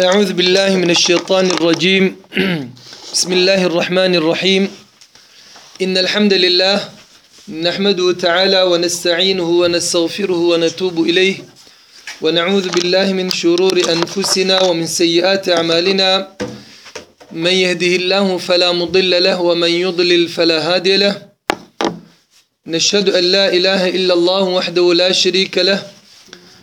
أعوذ بالله من الشيطان الرجيم بسم الله الرحمن الرحيم إن الحمد لله نحمده تعالى ونستعينه ونستغفره ونتوب إليه ونعوذ بالله من شرور أنفسنا ومن سيئات أعمالنا من يهده الله فلا مضل له ومن يضلل فلا هادي له نشهد أن لا إله إلا الله وحده لا شريك له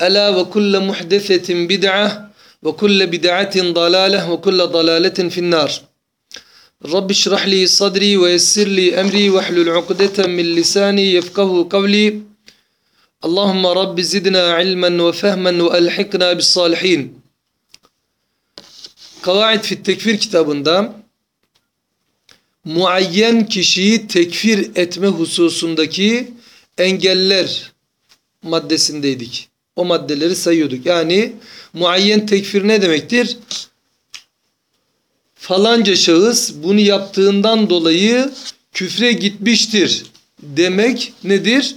Ela ve kulle muhdesetin bid'ah ve kulle bid'atin dalaleh ve kulle dalaletin finnar. Rabbi şrah li sadri ve yessir li emri ve hlul ukdeten min lisani yefkahu kavli. Allahümme Rabbi zidna ilmen ve fehmen ve elhikna bis salihin. Kavaid fit tekfir kitabında muayyen kişiyi tekfir etme hususundaki engeller maddesindeydik. O maddeleri sayıyorduk. Yani muayyen tekfir ne demektir? Falanca şahıs bunu yaptığından dolayı küfre gitmiştir demek nedir?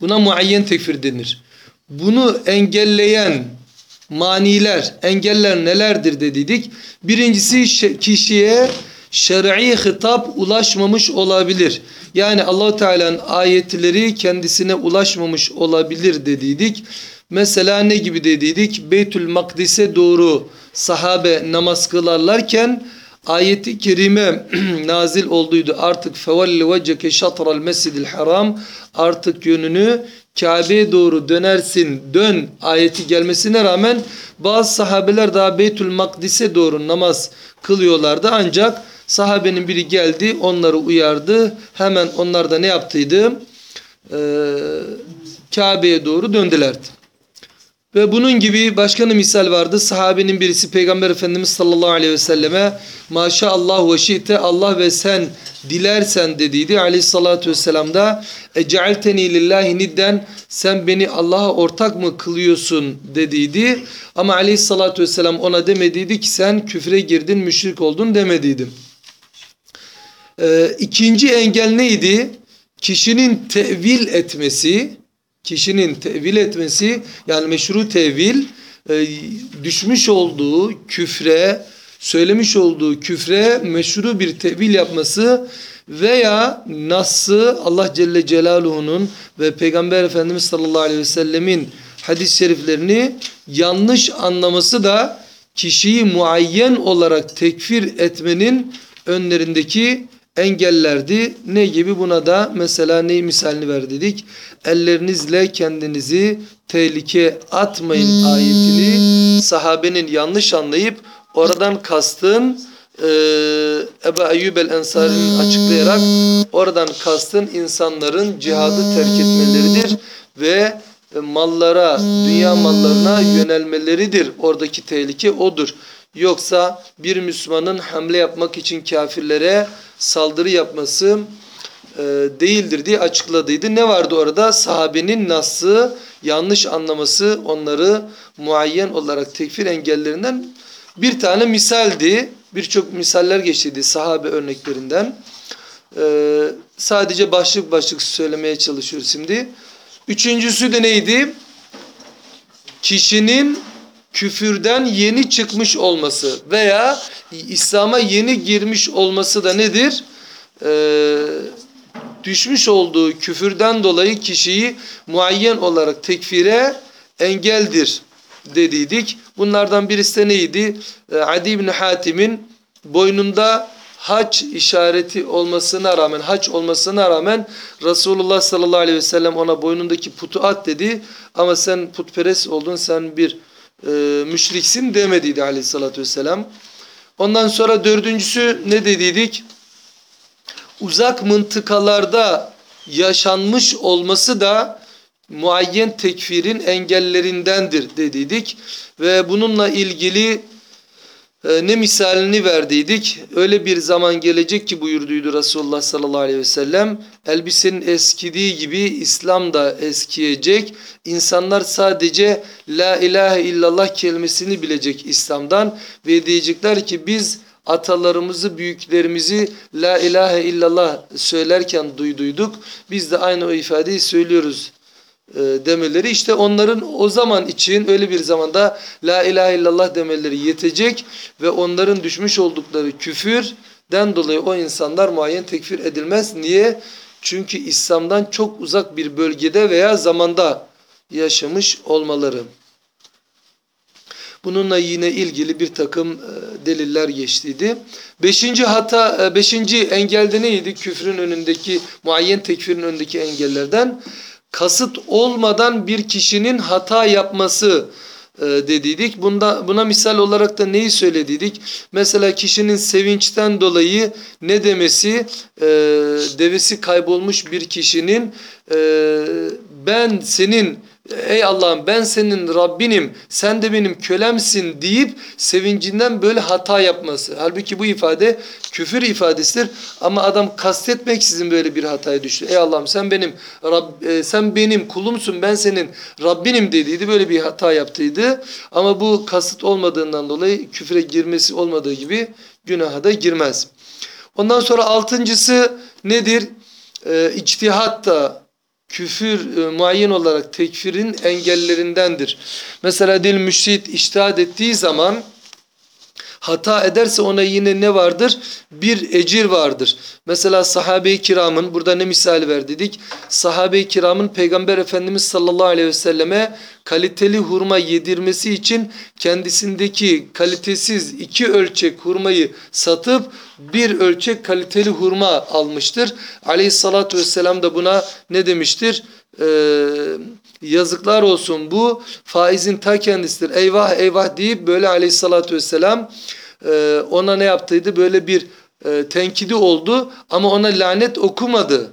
Buna muayyen tekfir denir. Bunu engelleyen maniler, engeller nelerdir dedik. Birincisi kişiye şer'i hitap ulaşmamış olabilir. Yani Allahu Teala'nın ayetleri kendisine ulaşmamış olabilir dediydik. Mesela ne gibi dediydik? Beytül Makdis'e doğru sahabe namaz kılarlarken ayeti kerime nazil olduydu. Artık fevelli veceke şatral mescidil haram artık yönünü Kabe'ye doğru dönersin dön ayeti gelmesine rağmen bazı sahabeler daha Beytül Makdis'e doğru namaz kılıyorlardı ancak sahabenin biri geldi onları uyardı hemen onlar da ne yaptıydı ee, Kabe'ye doğru döndülerdi. Ve bunun gibi başka bir misal vardı. Sahabenin birisi Peygamber Efendimiz sallallahu aleyhi ve selleme maşallah ve şi'te Allah ve sen dilersen dediydi. Aleyhissalatü vesselam da ecealteni lillahi nidden sen beni Allah'a ortak mı kılıyorsun dediydi. Ama aleyhissalatü vesselam ona demediydi ki sen küfre girdin müşrik oldun demediydi. Ee, ikinci engel neydi? Kişinin tevil etmesi kişinin tevil etmesi yani meşru tevil e, düşmüş olduğu küfre söylemiş olduğu küfre meşru bir tevil yapması veya Nas'ı Allah Celle Celaluhu'nun ve Peygamber Efendimiz sallallahu aleyhi ve sellemin hadis-i şeriflerini yanlış anlaması da kişiyi muayyen olarak tekfir etmenin önlerindeki engellerdi. Ne gibi buna da mesela neyi misalini ver dedik. Ellerinizle kendinizi tehlike atmayın ayetini sahabenin yanlış anlayıp oradan kastın e, Ebu Eyyub el-Ensari'nin açıklayarak oradan kastın insanların cihadı terk etmeleridir ve mallara, dünya mallarına yönelmeleridir. Oradaki tehlike odur. Yoksa bir Müslümanın hamle yapmak için kafirlere saldırı yapması e, değildir diye açıkladıydı. Ne vardı orada? Sahabenin nasıl yanlış anlaması onları muayyen olarak tekfir engellerinden bir tane misaldi. Birçok misaller geçtiydi sahabe örneklerinden. E, sadece başlık başlık söylemeye çalışıyoruz şimdi. Üçüncüsü de neydi? Kişinin küfürden yeni çıkmış olması veya İslam'a yeni girmiş olması da nedir? Ee, düşmüş olduğu küfürden dolayı kişiyi muayyen olarak tekfire engeldir dediydik. Bunlardan birisi de neydi? Ee, Adi ibn Hatim'in boynunda haç işareti olmasına rağmen, haç olmasına rağmen Resulullah sallallahu aleyhi ve sellem ona boynundaki putu at dedi. Ama sen putperest oldun, sen bir e, müşriksin demediydi aleyhissalatü vesselam. Ondan sonra dördüncüsü ne dediydik? Uzak mıntıkalarda yaşanmış olması da muayyen tekfirin engellerindendir dediydik. Ve bununla ilgili ne misalini verdiydik. Öyle bir zaman gelecek ki buyurduydu Resulullah sallallahu aleyhi ve sellem. Elbisenin eskidiği gibi İslam da eskiyecek. İnsanlar sadece la ilahe illallah kelimesini bilecek İslam'dan. Ve diyecekler ki biz atalarımızı, büyüklerimizi la ilahe illallah söylerken duyduyduk. Biz de aynı o ifadeyi söylüyoruz demeleri işte onların o zaman için öyle bir zamanda la ilahe illallah demeleri yetecek ve onların düşmüş oldukları küfürden dolayı o insanlar muayyen tekfir edilmez. Niye? Çünkü İslam'dan çok uzak bir bölgede veya zamanda yaşamış olmaları. Bununla yine ilgili bir takım e, deliller geçtiydi. Beşinci hata, e, beşinci engelde neydi? Küfrün önündeki, muayyen tekfirin önündeki engellerden kasıt olmadan bir kişinin hata yapması e, dediydik. Bunda, buna misal olarak da neyi söylediydik? Mesela kişinin sevinçten dolayı ne demesi? E, devesi kaybolmuş bir kişinin e, ben senin ey Allah'ım ben senin Rabbinim sen de benim kölemsin deyip sevincinden böyle hata yapması. Halbuki bu ifade küfür ifadesidir ama adam kastetmeksizin böyle bir hataya düştü. Ey Allah'ım sen benim Rab, e, sen benim kulumsun ben senin Rabbinim dediydi böyle bir hata yaptıydı. Ama bu kasıt olmadığından dolayı küfre girmesi olmadığı gibi günaha da girmez. Ondan sonra altıncısı nedir? Ee, içtihat da küfür e, muayyen olarak tekfirin engellerindendir. Mesela dil müşrit iştihad ettiği zaman hata ederse ona yine ne vardır? Bir ecir vardır. Mesela sahabe-i kiramın burada ne misal verdik? Sahabe-i kiramın Peygamber Efendimiz sallallahu aleyhi ve selleme kaliteli hurma yedirmesi için kendisindeki kalitesiz iki ölçek hurmayı satıp bir ölçek kaliteli hurma almıştır. Aleyhissalatü vesselam da buna ne demiştir? Ee, yazıklar olsun bu faizin ta kendisidir. Eyvah eyvah deyip böyle aleyhissalatü vesselam e, ona ne yaptıydı? Böyle bir e, tenkidi oldu ama ona lanet okumadı.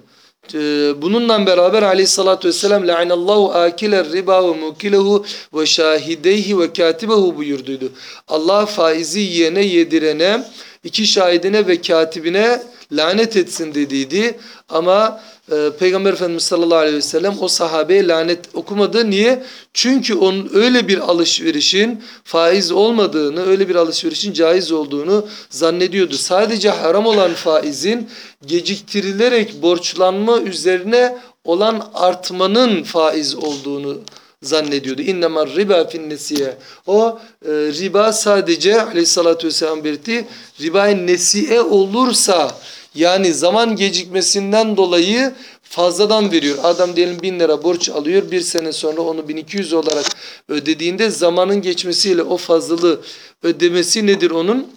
E, bununla beraber aleyhissalatü vesselam la'inallahu akiler riba ve mukilehu ve şahideyhi ve katibehu buyurduydu. Allah faizi yiyene yedirene iki şahidine ve katibine lanet etsin dediydi. Ama e, Peygamber Efendimiz sallallahu aleyhi ve sellem o sahabeye lanet okumadı. Niye? Çünkü onun öyle bir alışverişin faiz olmadığını, öyle bir alışverişin caiz olduğunu zannediyordu. Sadece haram olan faizin geciktirilerek borçlanma üzerine olan artmanın faiz olduğunu zannediyordu. İnnemar riba finnesiye. O e, riba sadece aleyhissalatü vesselam belirtti. Riba nesiye olursa yani zaman gecikmesinden dolayı fazladan veriyor. Adam diyelim bin lira borç alıyor. Bir sene sonra onu 1200 olarak ödediğinde zamanın geçmesiyle o fazlalığı ödemesi nedir onun?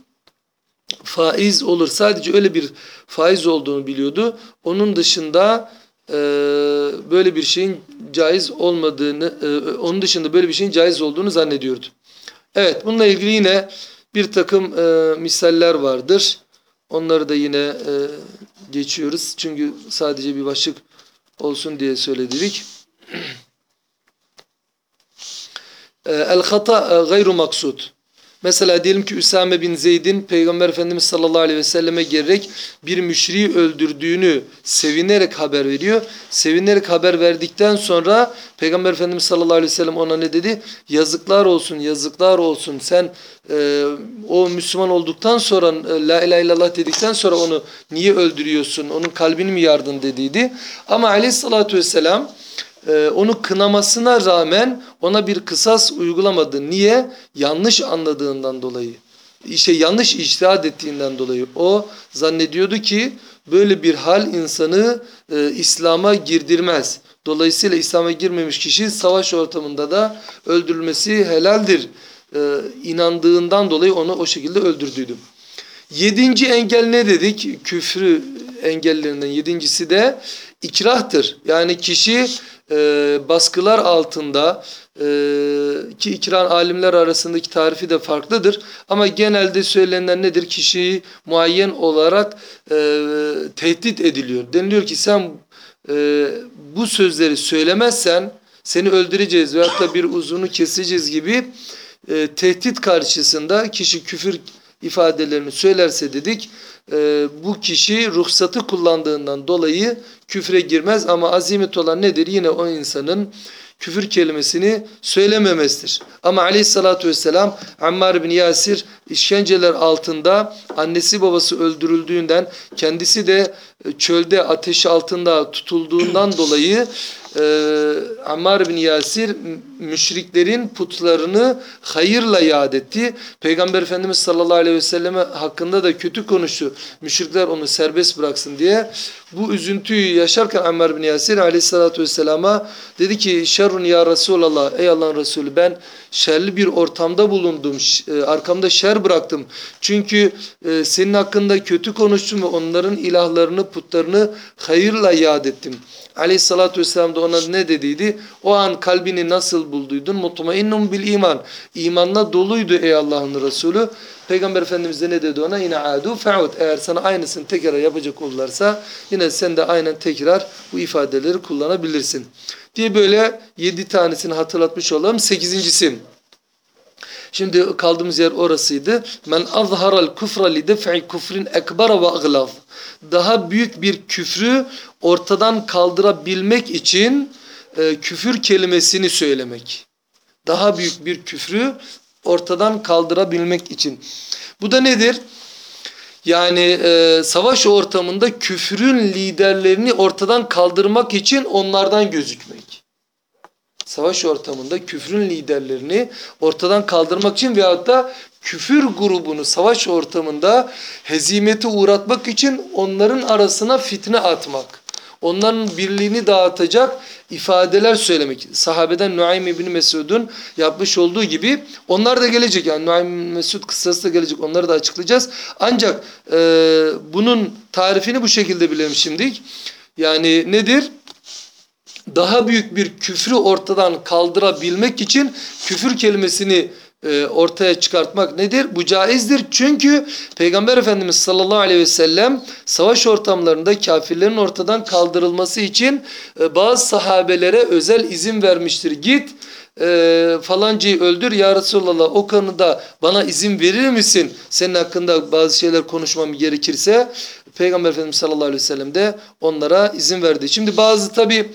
Faiz olur. Sadece öyle bir faiz olduğunu biliyordu. Onun dışında e, böyle bir şeyin caiz olmadığını, e, onun dışında böyle bir şeyin caiz olduğunu zannediyordu. Evet bununla ilgili yine bir takım e, misaller vardır. Onları da yine e, geçiyoruz. Çünkü sadece bir başlık olsun diye söyledik. E, el hata e, gayru maksud. Mesela diyelim ki Üsame bin Zeyd'in Peygamber Efendimiz sallallahu aleyhi ve selleme gelerek bir müşriği öldürdüğünü sevinerek haber veriyor. Sevinerek haber verdikten sonra Peygamber Efendimiz sallallahu aleyhi ve sellem ona ne dedi? Yazıklar olsun, yazıklar olsun. Sen e, o Müslüman olduktan sonra e, la ilahe illallah dedikten sonra onu niye öldürüyorsun? Onun kalbini mi yardın dediydi. Ama aleyhissalatü vesselam e, onu kınamasına rağmen ona bir kısas uygulamadı. Niye? Yanlış anladığından dolayı. işte yanlış içtihat ettiğinden dolayı o zannediyordu ki böyle bir hal insanı e, İslam'a girdirmez. Dolayısıyla İslam'a girmemiş kişi savaş ortamında da öldürülmesi helaldir e, inandığından dolayı onu o şekilde öldürdüydü. Yedinci engel ne dedik? Küfrü engellerinden yedincisi de ikrahtır. Yani kişi e, baskılar altında e, ki ikran alimler arasındaki tarifi de farklıdır. Ama genelde söylenen nedir? Kişiyi muayyen olarak e, tehdit ediliyor. Deniliyor ki sen e, bu sözleri söylemezsen seni öldüreceğiz veyahut da bir uzunu keseceğiz gibi e, tehdit karşısında kişi küfür ifadelerini söylerse dedik e, bu kişi ruhsatı kullandığından dolayı küfre girmez ama azimet olan nedir? Yine o insanın küfür kelimesini söylememesidir. Ama aleyhissalatü vesselam Ammar bin Yasir işkenceler altında annesi babası öldürüldüğünden kendisi de çölde ateş altında tutulduğundan dolayı e, Ammar bin Yasir müşriklerin putlarını hayırla yad etti. Peygamber Efendimiz sallallahu aleyhi ve selleme hakkında da kötü konuştu. Müşrikler onu serbest bıraksın diye. Bu üzüntüyü yaşarken Ammar bin Yasir aleyhissalatü vesselama dedi ki şerrun ya Resulallah ey Allah'ın Resulü ben şerli bir ortamda bulundum. E, arkamda şer bıraktım. Çünkü e, senin hakkında kötü konuştum ve onların ilahlarını putlarını hayırla yad ettim. Aleyhissalatü vesselam da ona ne dediydi? O an kalbini nasıl bulduydun? Mutmainnum bil iman. İmanla doluydu ey Allah'ın Resulü. Peygamber Efendimiz de ne dedi ona? Yine adu fe'ud. Eğer sana aynısını tekrar yapacak olurlarsa yine sen de aynen tekrar bu ifadeleri kullanabilirsin. Diye böyle yedi tanesini hatırlatmış olalım. Sekizincisi. Şimdi kaldığımız yer orasıydı. Men azharal kufra li def'i kufrin ekbara ve aglaz. Daha büyük bir küfrü ortadan kaldırabilmek için e, küfür kelimesini söylemek. Daha büyük bir küfrü ortadan kaldırabilmek için. Bu da nedir? Yani e, savaş ortamında küfrün liderlerini ortadan kaldırmak için onlardan gözükmek. Savaş ortamında küfrün liderlerini ortadan kaldırmak için veyahut da küfür grubunu savaş ortamında hezimeti uğratmak için onların arasına fitne atmak. Onların birliğini dağıtacak ifadeler söylemek. Sahabeden Nuaym İbni Mesud'un yapmış olduğu gibi onlar da gelecek. Yani Nuaym Mesud kıssası da gelecek. Onları da açıklayacağız. Ancak e, bunun tarifini bu şekilde bilelim şimdilik. Yani nedir? Daha büyük bir küfrü ortadan kaldırabilmek için küfür kelimesini e, ortaya çıkartmak nedir? Bu caizdir. Çünkü Peygamber Efendimiz sallallahu aleyhi ve sellem savaş ortamlarında kafirlerin ortadan kaldırılması için e, bazı sahabelere özel izin vermiştir. Git e, falancayı öldür ya Resulallah o konuda bana izin verir misin? Senin hakkında bazı şeyler konuşmam gerekirse Peygamber Efendimiz sallallahu aleyhi ve sellem de onlara izin verdi. Şimdi bazı tabi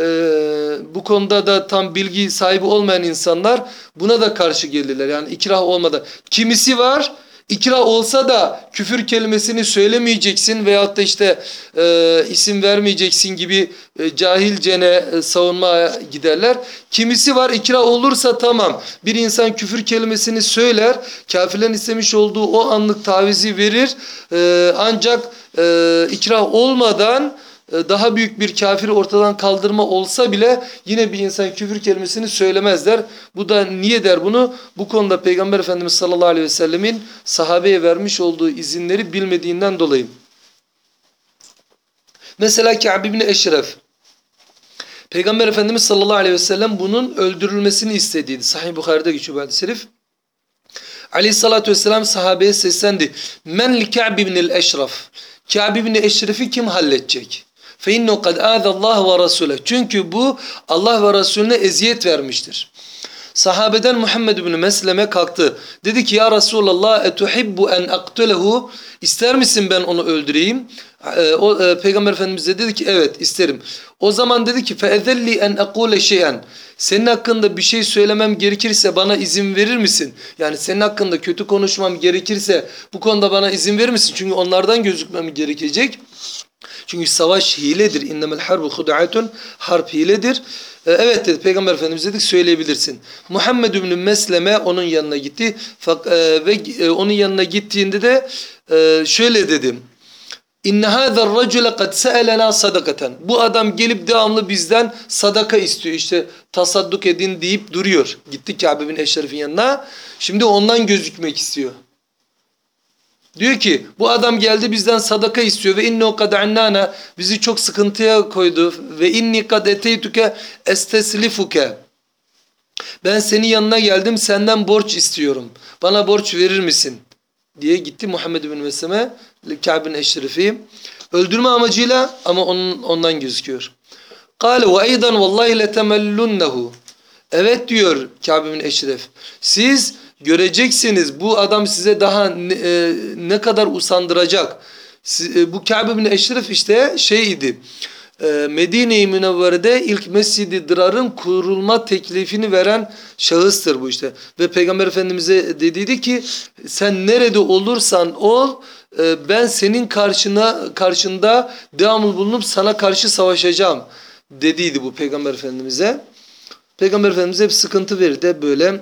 e, bu konuda da tam bilgi sahibi olmayan insanlar buna da karşı gelirler. Yani ikrah olmadan. Kimisi var ikrah olsa da küfür kelimesini söylemeyeceksin veyahut da işte e, isim vermeyeceksin gibi e, cahilcene e, savunmaya giderler. Kimisi var ikrah olursa tamam bir insan küfür kelimesini söyler kafirlerin istemiş olduğu o anlık tavizi verir e, ancak e, ikrah olmadan daha büyük bir kafiri ortadan kaldırma olsa bile yine bir insan küfür kelimesini söylemezler. Bu da niye der bunu? Bu konuda Peygamber Efendimiz sallallahu aleyhi ve sellemin sahabeye vermiş olduğu izinleri bilmediğinden dolayı. Mesela Ka'b ibn Eşref. Peygamber Efendimiz sallallahu aleyhi ve sellem bunun öldürülmesini istediydi. Sahih Bukhari'de geçiyor bu hadis-i şerif. Aleyhissalatü vesselam sahabeye seslendi. Men li Ka'b ibn el-Eşref. Ka'b ibn Eşref'i kim halledecek? فَاِنَّهُ قَدْ آذَ اللّٰهُ وَرَسُولَهُ Çünkü bu Allah ve Resulüne eziyet vermiştir. Sahabeden Muhammed bin Mesleme kalktı. Dedi ki ya Resulallah etuhibbu en aktulehu İster misin ben onu öldüreyim? Ee, o, e, Peygamber Efendimiz de dedi ki evet isterim. O zaman dedi ki feezelli en akule şeyen senin hakkında bir şey söylemem gerekirse bana izin verir misin? Yani senin hakkında kötü konuşmam gerekirse bu konuda bana izin verir misin? Çünkü onlardan gözükmem gerekecek. Çünkü savaş hiledir. İnnemel harbu hud'atun. Harp hiledir. E, evet dedi Peygamber Efendimiz dedik söyleyebilirsin. Muhammed İbni Mesleme onun yanına gitti e, ve e, onun yanına gittiğinde de e, şöyle dedim. İnne hâzer racule kad se'elena sadakaten. Bu adam gelip devamlı bizden sadaka istiyor. İşte tasadduk edin deyip duruyor. Gitti Kabe bin Eşref'in yanına. Şimdi ondan gözükmek istiyor. Diyor ki bu adam geldi bizden sadaka istiyor ve inne kad annana bizi çok sıkıntıya koydu ve inni kad eteytuke esteslifuke. Ben senin yanına geldim senden borç istiyorum. Bana borç verir misin? diye gitti Muhammed bin Mesleme Ka'b'in eşrefi. Öldürme amacıyla ama onun, ondan gözüküyor. Kale ve eydan vallahi letemellunnehu. Evet diyor Ka'b bin Eşref. Siz göreceksiniz bu adam size daha ne, e, ne kadar usandıracak. Siz, e, bu Ka'b bin Eşref işte şeydi. E, Medine-i Münevvere'de ilk Mescid-i Dırar'ın kurulma teklifini veren şahıstır bu işte. Ve Peygamber Efendimiz'e dediydi ki sen nerede olursan ol e, ben senin karşına karşında devamlı bulunup sana karşı savaşacağım dediydi bu Peygamber Efendimiz'e. Peygamber Efendimiz hep sıkıntı verdi böyle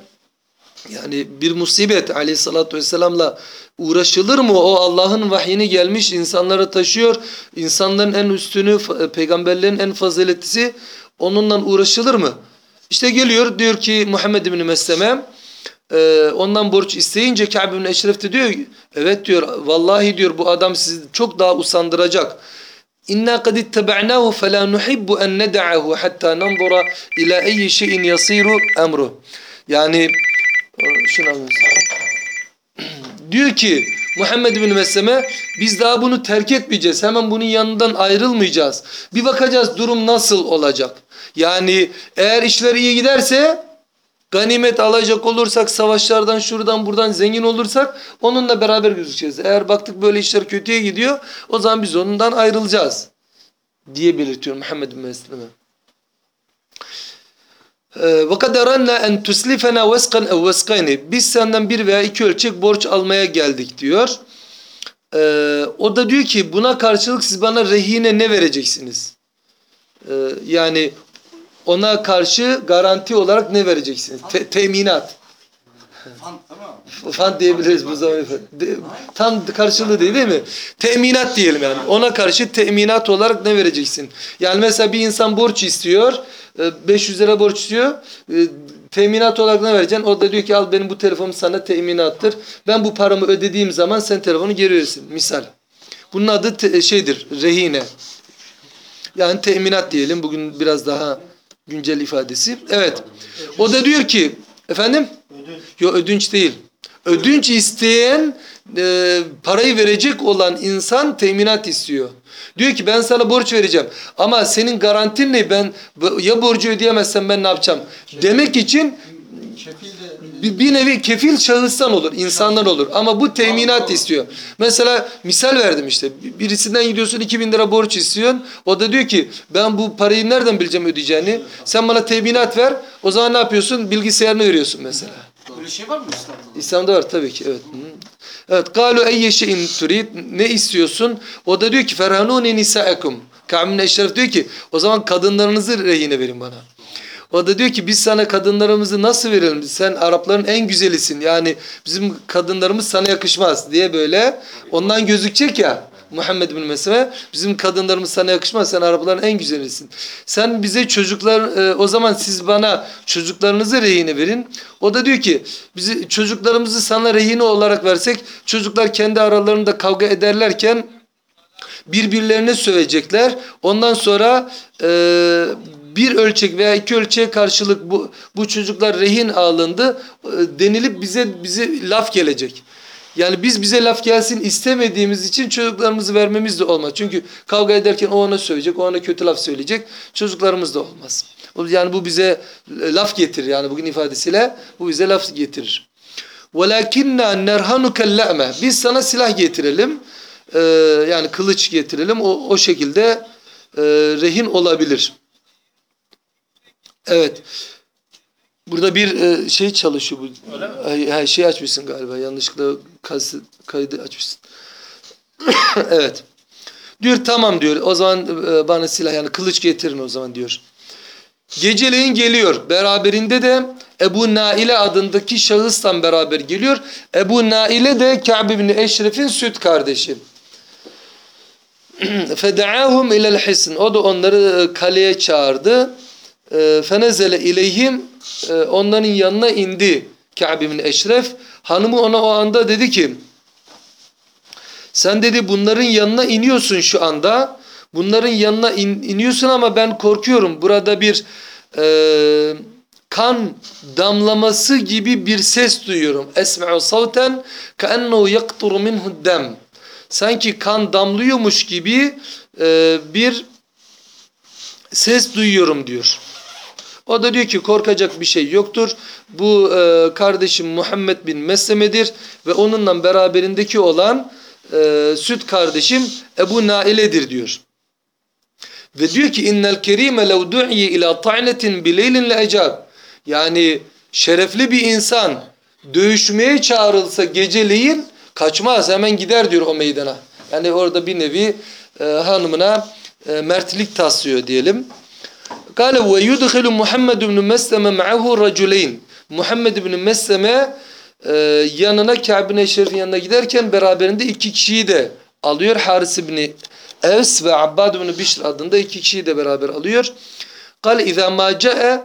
yani bir musibet aleyhissalatü vesselamla uğraşılır mı? O Allah'ın vahyini gelmiş insanlara taşıyor. İnsanların en üstünü, peygamberlerin en faziletlisi onunla uğraşılır mı? İşte geliyor diyor ki Muhammed bin Mesleme e, ondan borç isteyince Ka'b bin Eşref de diyor evet diyor vallahi diyor bu adam sizi çok daha usandıracak. İnna kad ittaba'nahu fela nuhibbu en ned'ahu hatta nanzura ila ayyi şeyin yasiru emru. Yani şunu. Diyor ki Muhammed bin Mesleme biz daha bunu terk etmeyeceğiz. Hemen bunun yanından ayrılmayacağız. Bir bakacağız durum nasıl olacak. Yani eğer işler iyi giderse ganimet alacak olursak savaşlardan şuradan buradan zengin olursak onunla beraber gözükeceğiz. Eğer baktık böyle işler kötüye gidiyor o zaman biz ondan ayrılacağız diye belirtiyor Muhammed bin Mesleme. وَقَدْ اَرَنَّا اَنْ تُسْلِفَنَا وَسْقًا اَوْ وَسْقَيْنِ Biz senden bir veya iki ölçek borç almaya geldik diyor. Ee, o da diyor ki buna karşılık siz bana rehine ne vereceksiniz? Ee, yani ona karşı garanti olarak ne vereceksiniz? Te teminat. Fan diyebiliriz bu zaman. De, tam karşılığı değil değil mi? Teminat diyelim yani. Ona karşı teminat olarak ne vereceksin? Yani mesela bir insan borç istiyor. 500 lira borç istiyor. Teminat olarak ne vereceksin? O da diyor ki al benim bu telefonum sana teminattır. Ben bu paramı ödediğim zaman sen telefonu geri verirsin. Misal. Bunun adı te şeydir. Rehine. Yani teminat diyelim. Bugün biraz daha güncel ifadesi. Evet. O da diyor ki efendim? Ödünç. Yok ödünç değil. Ödünç isteyen e, parayı verecek olan insan teminat istiyor. Diyor ki ben sana borç vereceğim ama senin garantin ne? Ben ya borcu ödeyemezsem ben ne yapacağım? Demek için bir, bir nevi kefil şahıstan olur, insandan olur. Ama bu teminat istiyor. Mesela misal verdim işte. Birisinden gidiyorsun 2000 lira borç istiyorsun. O da diyor ki ben bu parayı nereden bileceğim ödeyeceğini? Sen bana teminat ver. O zaman ne yapıyorsun? Bilgisayarını veriyorsun mesela. Böyle şey var mı İslam'da? İslam'da var tabii ki evet. Evet. Kalu eyye şeyin turid. Ne istiyorsun? O da diyor ki ferhanuni nisaikum. Ka'bin Eşref diyor ki o zaman kadınlarınızı rehine verin bana. O da diyor ki biz sana kadınlarımızı nasıl verelim? Sen Arapların en güzelisin. Yani bizim kadınlarımız sana yakışmaz diye böyle ondan gözükecek ya. Muhammed bin Meseme bizim kadınlarımız sana yakışmaz sen Arapların en güzelisin. Sen bize çocuklar e, o zaman siz bana çocuklarınızı rehine verin. O da diyor ki bizi çocuklarımızı sana rehine olarak versek çocuklar kendi aralarında kavga ederlerken birbirlerine sövecekler. Ondan sonra e, bir ölçek veya iki ölçeğe karşılık bu, bu çocuklar rehin alındı e, denilip bize bize laf gelecek. Yani biz bize laf gelsin istemediğimiz için çocuklarımızı vermemiz de olmaz. Çünkü kavga ederken o ona söyleyecek, o ona kötü laf söyleyecek. Çocuklarımız da olmaz. Yani bu bize laf getirir yani bugün ifadesiyle bu bize laf getirir. وَلَكِنَّا نَرْهَنُكَ اللَّأْمَ Biz sana silah getirelim. Ee, yani kılıç getirelim. O, o şekilde e, rehin olabilir. Evet. Burada bir e, şey çalışıyor bu. Öyle mi? Her şeyi açmışsın galiba. Yanlışlıkla kas, kaydı açmışsın. evet. Diyor tamam diyor. O zaman e, bana silah yani kılıç getirin o zaman diyor. Geceleyin geliyor. Beraberinde de Ebu Naile adındaki şahısla beraber geliyor. Ebu Naile de Ka'b bin Eşref'in süt kardeşi. Fedaahum ilel hisn. O da onları e, kaleye çağırdı e, fenezele ileyhim e, onların yanına indi Ka'b bin Eşref. Hanımı ona o anda dedi ki sen dedi bunların yanına iniyorsun şu anda. Bunların yanına in, iniyorsun ama ben korkuyorum. Burada bir e, kan damlaması gibi bir ses duyuyorum. Esme'u savten ka'ennehu yakturu minhu dem. Sanki kan damlıyormuş gibi e, bir ses duyuyorum diyor. O da diyor ki korkacak bir şey yoktur. Bu e, kardeşim Muhammed bin Mesleme'dir ve onunla beraberindeki olan e, süt kardeşim Ebu Naile'dir diyor. Ve diyor ki innel kerime lev du'iye ila ta'netin bileylin le. Yani şerefli bir insan dövüşmeye çağrılsa geceleyin kaçmaz hemen gider diyor o meydana. Yani orada bir nevi e, hanımına e, mertlik taslıyor diyelim. Kale ve yudhilu Muhammed ibn Mesleme ma'ahu raculeyn. Muhammed ibn Mesleme e, yanına Kâb-ı Eşref'in yanına giderken beraberinde iki kişiyi de alıyor. Haris ibn Evs ve Abbad ibn Bişr adında iki kişiyi de beraber alıyor. Kale izâ mâ ca'e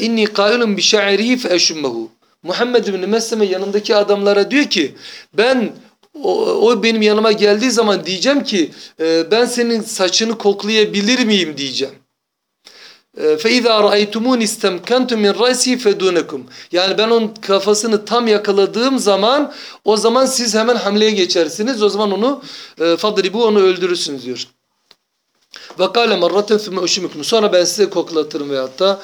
inni qailun bi şa'irihi. Muhammed ibn Mesleme yanındaki adamlara diyor ki ben o, o benim yanıma geldiği zaman diyeceğim ki e, ben senin saçını koklayabilir miyim diyeceğim. فَاِذَا رَأَيْتُمُونِ اِسْتَمْكَنْتُ مِنْ رَيْسِي فَدُونَكُمْ Yani ben onun kafasını tam yakaladığım zaman o zaman siz hemen hamleye geçersiniz. O zaman onu fadribu onu öldürürsünüz diyor. وَقَالَ مَرَّةً ثُمَّ اُشُمِكُمْ Sonra ben size koklatırım veyahut da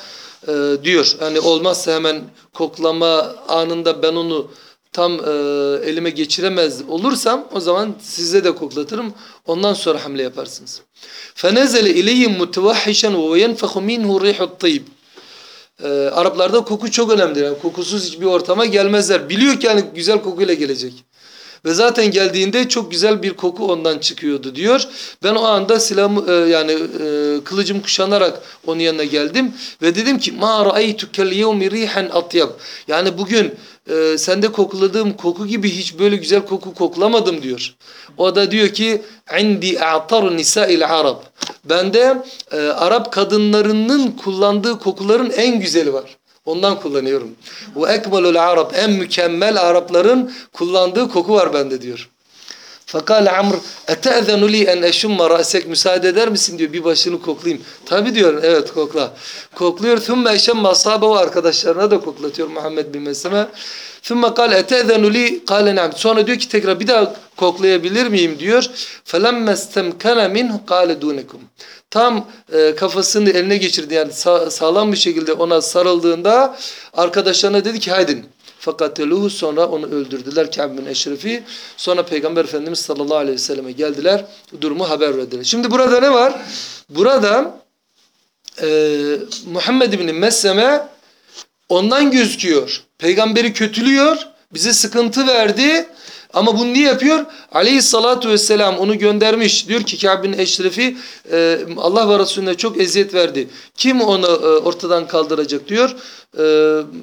e, diyor. Yani olmazsa hemen koklama anında ben onu tam e, elime geçiremez olursam o zaman size de koklatırım. Ondan sonra hamle yaparsınız. فَنَزَلَ اِلَيْهِمْ مُتَوَحِّشًا وَيَنْفَخُ مِنْهُ رِيحُ الطَّيِّبِ ee, Araplarda koku çok önemli. Yani kokusuz hiçbir ortama gelmezler. Biliyor ki yani güzel kokuyla gelecek. Ve zaten geldiğinde çok güzel bir koku ondan çıkıyordu diyor. Ben o anda silahımı e, yani e, kılıcım kuşanarak onun yanına geldim ve dedim ki ma ra'aytukel yevmi rihan atyab. Yani bugün e, sende kokladığım koku gibi hiç böyle güzel koku koklamadım diyor. O da diyor ki indi a'tar nisa'il arab. Bende e, Arap kadınlarının kullandığı kokuların en güzeli var. Ondan kullanıyorum. Ve ekmelul Arap en mükemmel Arapların kullandığı koku var bende diyor. Fakale Amr ete'zenu li en eşumma ra'sek müsaade eder misin diyor bir başını koklayayım. Tabi diyor evet kokla. Kokluyor. Thumme eşemme ashabehu arkadaşlarına da koklatıyor Muhammed bin Mesleme. Thumme kal ete'zenu li kale na'am. Sonra diyor ki tekrar bir daha koklayabilir miyim diyor. Felemme istemkana minhu kale dunekum. Tam e, kafasını eline geçirdi yani sa sağlam bir şekilde ona sarıldığında arkadaşlarına dedi ki haydin. Fakat Luhu sonra onu öldürdüler Kâb bin Eşref'i. Sonra Peygamber Efendimiz sallallahu aleyhi ve selleme geldiler. Durumu haber verdiler. Şimdi burada ne var? Burada e, Muhammed bin Mesleme ondan gözüküyor. Peygamberi kötülüyor. Bize sıkıntı verdi. Ama bunu niye yapıyor? Aleyhissalatu vesselam onu göndermiş. Diyor ki Kâb bin Eşref'i e, Allah ve Resulüne çok eziyet verdi. Kim onu e, ortadan kaldıracak diyor. E,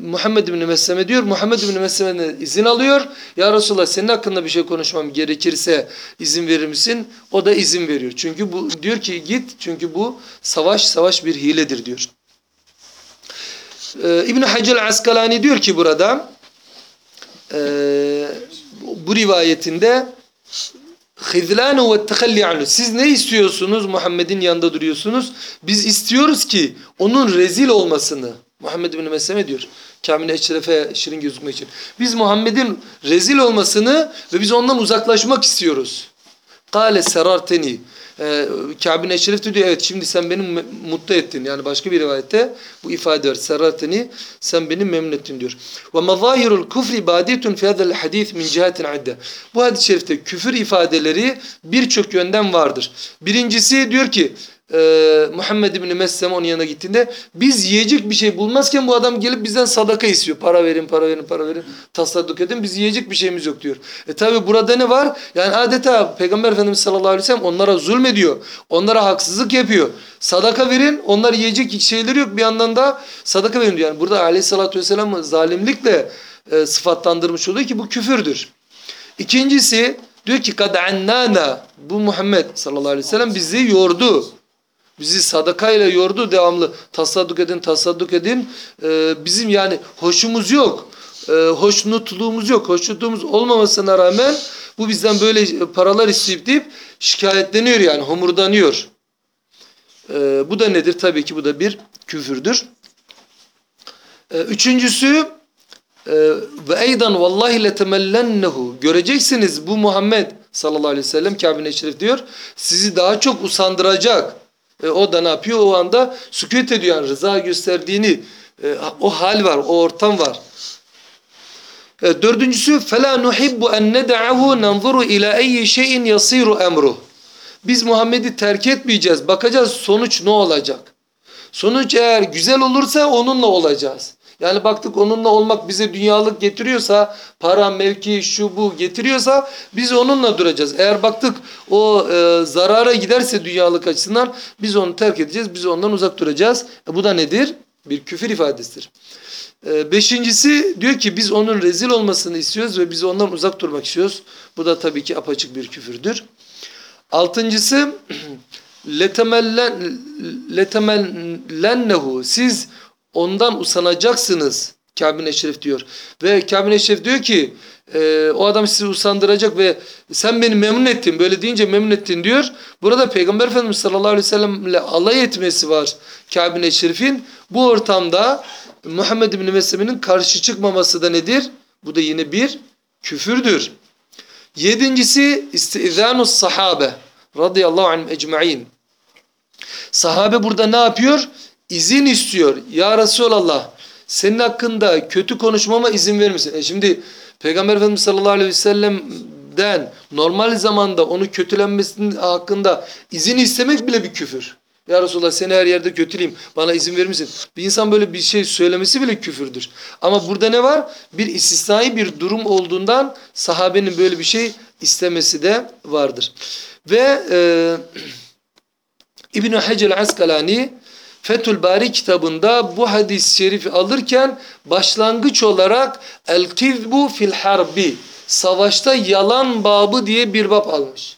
Muhammed bin Mesleme diyor. Muhammed bin Mesleme'den izin alıyor. Ya Resulallah senin hakkında bir şey konuşmam gerekirse izin verir misin? O da izin veriyor. Çünkü bu diyor ki git çünkü bu savaş savaş bir hiledir diyor. E, İbn Hacer Askalani diyor ki burada eee bu rivayetinde hizlanu ve tehalli anhu. Siz ne istiyorsunuz? Muhammed'in yanında duruyorsunuz. Biz istiyoruz ki onun rezil olmasını. Muhammed bin Mesleme diyor. Kamil Eşref'e şirin gözükmek için. Biz Muhammed'in rezil olmasını ve biz ondan uzaklaşmak istiyoruz. Kale serarteni. Ee, Kâb-ı Eşref diyor evet şimdi sen beni mutlu ettin. Yani başka bir rivayette bu ifade var. Serrateni sen beni memnun ettin diyor. Ve mazahirul kufri badiyetun fi hadal hadis min cihatin adde. Bu hadis-i şerifte küfür ifadeleri birçok yönden vardır. Birincisi diyor ki e, Muhammed İbni Meslem onun yanına gittiğinde biz yiyecek bir şey bulmazken bu adam gelip bizden sadaka istiyor. Para verin, para verin, para verin. Tasadduk edin. Biz yiyecek bir şeyimiz yok diyor. E tabi burada ne var? Yani adeta Peygamber Efendimiz sallallahu aleyhi ve sellem onlara zulmediyor. Onlara haksızlık yapıyor. Sadaka verin. Onlar yiyecek şeyleri yok. Bir yandan da sadaka verin diyor. Yani burada aleyhissalatü vesselam zalimlikle e, sıfatlandırmış oluyor ki bu küfürdür. İkincisi diyor ki kad annana bu Muhammed sallallahu aleyhi ve sellem bizi yordu. Bizi sadakayla yordu devamlı. Tasadduk edin, tasadduk edin. Ee, bizim yani hoşumuz yok. Ee, hoşnutluğumuz yok. Hoşnutluğumuz olmamasına rağmen bu bizden böyle paralar isteyip deyip şikayetleniyor yani homurdanıyor. Ee, bu da nedir? Tabii ki bu da bir küfürdür. Ee, üçüncüsü e, ve eydan vallahi letemellennehu göreceksiniz bu Muhammed sallallahu aleyhi ve sellem Kabe-i Şerif diyor sizi daha çok usandıracak. E, o da ne yapıyor? O anda sükut ediyor. Yani rıza gösterdiğini e, o hal var, o ortam var. E, dördüncüsü فَلَا نُحِبُّ اَنْ نَدَعَهُ نَنْظُرُ اِلَى اَيِّ شَيْءٍ يَصِيرُ اَمْرُهُ Biz Muhammed'i terk etmeyeceğiz. Bakacağız sonuç ne olacak? Sonuç eğer güzel olursa onunla olacağız. Yani baktık onunla olmak bize dünyalık getiriyorsa, para, mevki, şu bu getiriyorsa biz onunla duracağız. Eğer baktık o e, zarara giderse dünyalık açısından biz onu terk edeceğiz, biz ondan uzak duracağız. E, bu da nedir? Bir küfür ifadesidir. E, beşincisi diyor ki biz onun rezil olmasını istiyoruz ve biz ondan uzak durmak istiyoruz. Bu da tabii ki apaçık bir küfürdür. Altıncısı letemellennehu siz ondan usanacaksınız Kabe-i Eşref diyor. Ve Kabe-i Eşref diyor ki e, o adam sizi usandıracak ve sen beni memnun ettin böyle deyince memnun ettin diyor. Burada Peygamber Efendimiz sallallahu aleyhi ve sellemle alay etmesi var Kabe-i Eşref'in. Bu ortamda Muhammed bin Mesleme'nin karşı çıkmaması da nedir? Bu da yine bir küfürdür. Yedincisi istizanus sahabe radıyallahu anh ecma'in. Sahabe burada ne yapıyor? İzin istiyor. Ya Resulallah senin hakkında kötü konuşmama izin verir? E şimdi Peygamber Efendimiz sallallahu aleyhi ve sellem'den normal zamanda onu kötülenmesinin hakkında izin istemek bile bir küfür. Ya Resulallah seni her yerde kötüleyim. Bana izin verir misin? Bir insan böyle bir şey söylemesi bile küfürdür. Ama burada ne var? Bir istisnai bir durum olduğundan sahabenin böyle bir şey istemesi de vardır. Ve e, İbn-i Hecel Askalani Fethül Bari kitabında bu hadis-i şerifi alırken başlangıç olarak El-Kizbu fil Harbi Savaşta yalan babı diye bir bab almış.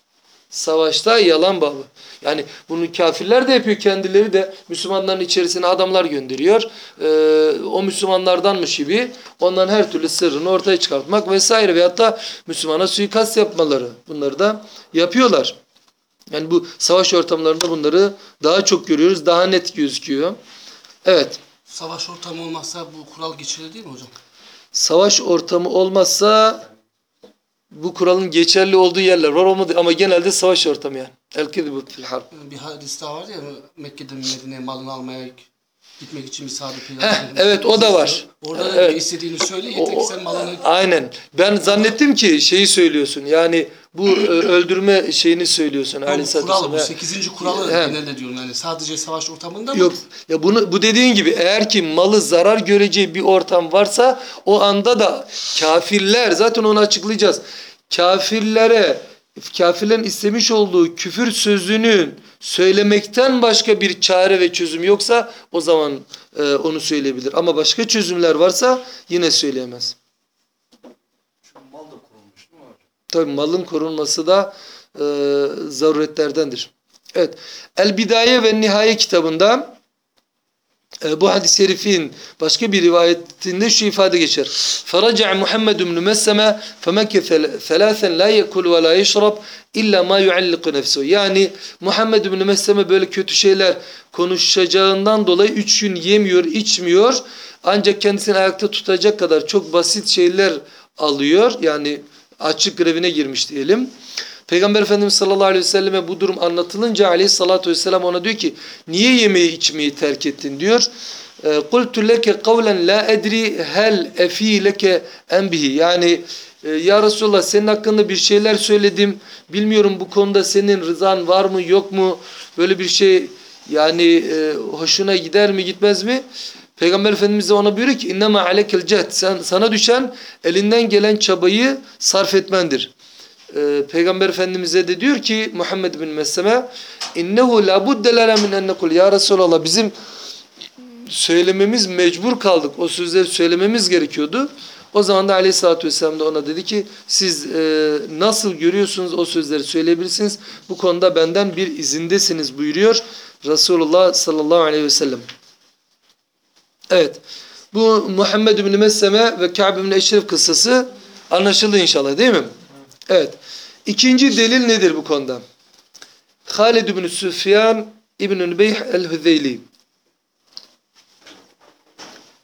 Savaşta yalan babı. Yani bunu kafirler de yapıyor kendileri de Müslümanların içerisine adamlar gönderiyor. Ee, o Müslümanlardanmış gibi ondan her türlü sırrını ortaya çıkartmak vesaire veyahut da Müslümana suikast yapmaları bunları da yapıyorlar. Yani bu savaş ortamlarında bunları daha çok görüyoruz. Daha net gözüküyor. Evet. Savaş ortamı olmazsa bu kural geçerli değil mi hocam? Savaş ortamı olmazsa bu kuralın geçerli olduğu yerler var olmadı ama genelde savaş ortamı yani. El kizbu fil harb. Bir hadis daha vardı ya Mekke'den Medine'ye malını almaya gitmek için misafir Heh, evet o da var. Orada da Evet. istediğini söyle yeter ki sen malını Aynen. Ben zannettim ki şeyi söylüyorsun. Yani bu öldürme şeyini söylüyorsun. Bu Aleyhisselatü kural bu. Sekizinci kuralı He. genelde diyorum yani. Sadece savaş ortamında mı? Yok ya bunu bu dediğin gibi eğer ki malı zarar göreceği bir ortam varsa o anda da kafirler zaten onu açıklayacağız. Kafirlere kafirlerin istemiş olduğu küfür sözünün söylemekten başka bir çare ve çözüm yoksa o zaman e, onu söyleyebilir. Ama başka çözümler varsa yine söyleyemez. Mal da değil mi hocam? Tabii malın korunması da e, zaruretlerdendir. Evet. El Bidaye ve Nihaye kitabında bu hadis-i şerifin başka bir rivayetinde şu ifade geçer. فَرَجَعَ مُحَمَّدُ بْنُ مَسَّمَا فَمَكَثَ ثَلَاثًا لَا يَكُلُ وَلَا يَشْرَبْ اِلَّا مَا يُعَلِّقُ نَفْسُهُ Yani Muhammed bin Mesleme böyle kötü şeyler konuşacağından dolayı üç gün yemiyor, içmiyor. Ancak kendisini ayakta tutacak kadar çok basit şeyler alıyor. Yani açlık grevine girmiş diyelim. Peygamber Efendimiz sallallahu aleyhi ve selleme bu durum anlatılınca aleyhissalatü vesselam ona diyor ki niye yemeği içmeyi terk ettin diyor. e, قُلْتُ لَكَ قَوْلًا لَا اَدْرِ هَلْ اَف۪ي لَكَ اَنْبِهِ Yani e, ya Resulallah senin hakkında bir şeyler söyledim. Bilmiyorum bu konuda senin rızan var mı yok mu? Böyle bir şey yani e, hoşuna gider mi gitmez mi? Peygamber Efendimiz de ona buyuruyor ki innema alekel cehd. Sen, sana düşen elinden gelen çabayı sarf etmendir. Ee, Peygamber Efendimiz'e de diyor ki Muhammed bin Mesleme innehu la budde lana min en nekul ya Resulallah bizim söylememiz mecbur kaldık. O sözleri söylememiz gerekiyordu. O zaman da aleyhissalatü vesselam da ona dedi ki siz e, nasıl görüyorsunuz o sözleri söyleyebilirsiniz. Bu konuda benden bir izindesiniz buyuruyor Resulullah sallallahu aleyhi ve sellem. Evet. Bu Muhammed bin Mesleme ve Ka'b bin Eşref kıssası anlaşıldı inşallah değil mi? Evet. İkinci delil nedir bu konuda? Halid bin Süfyan İbn Nübeyh el-Hüzeyli.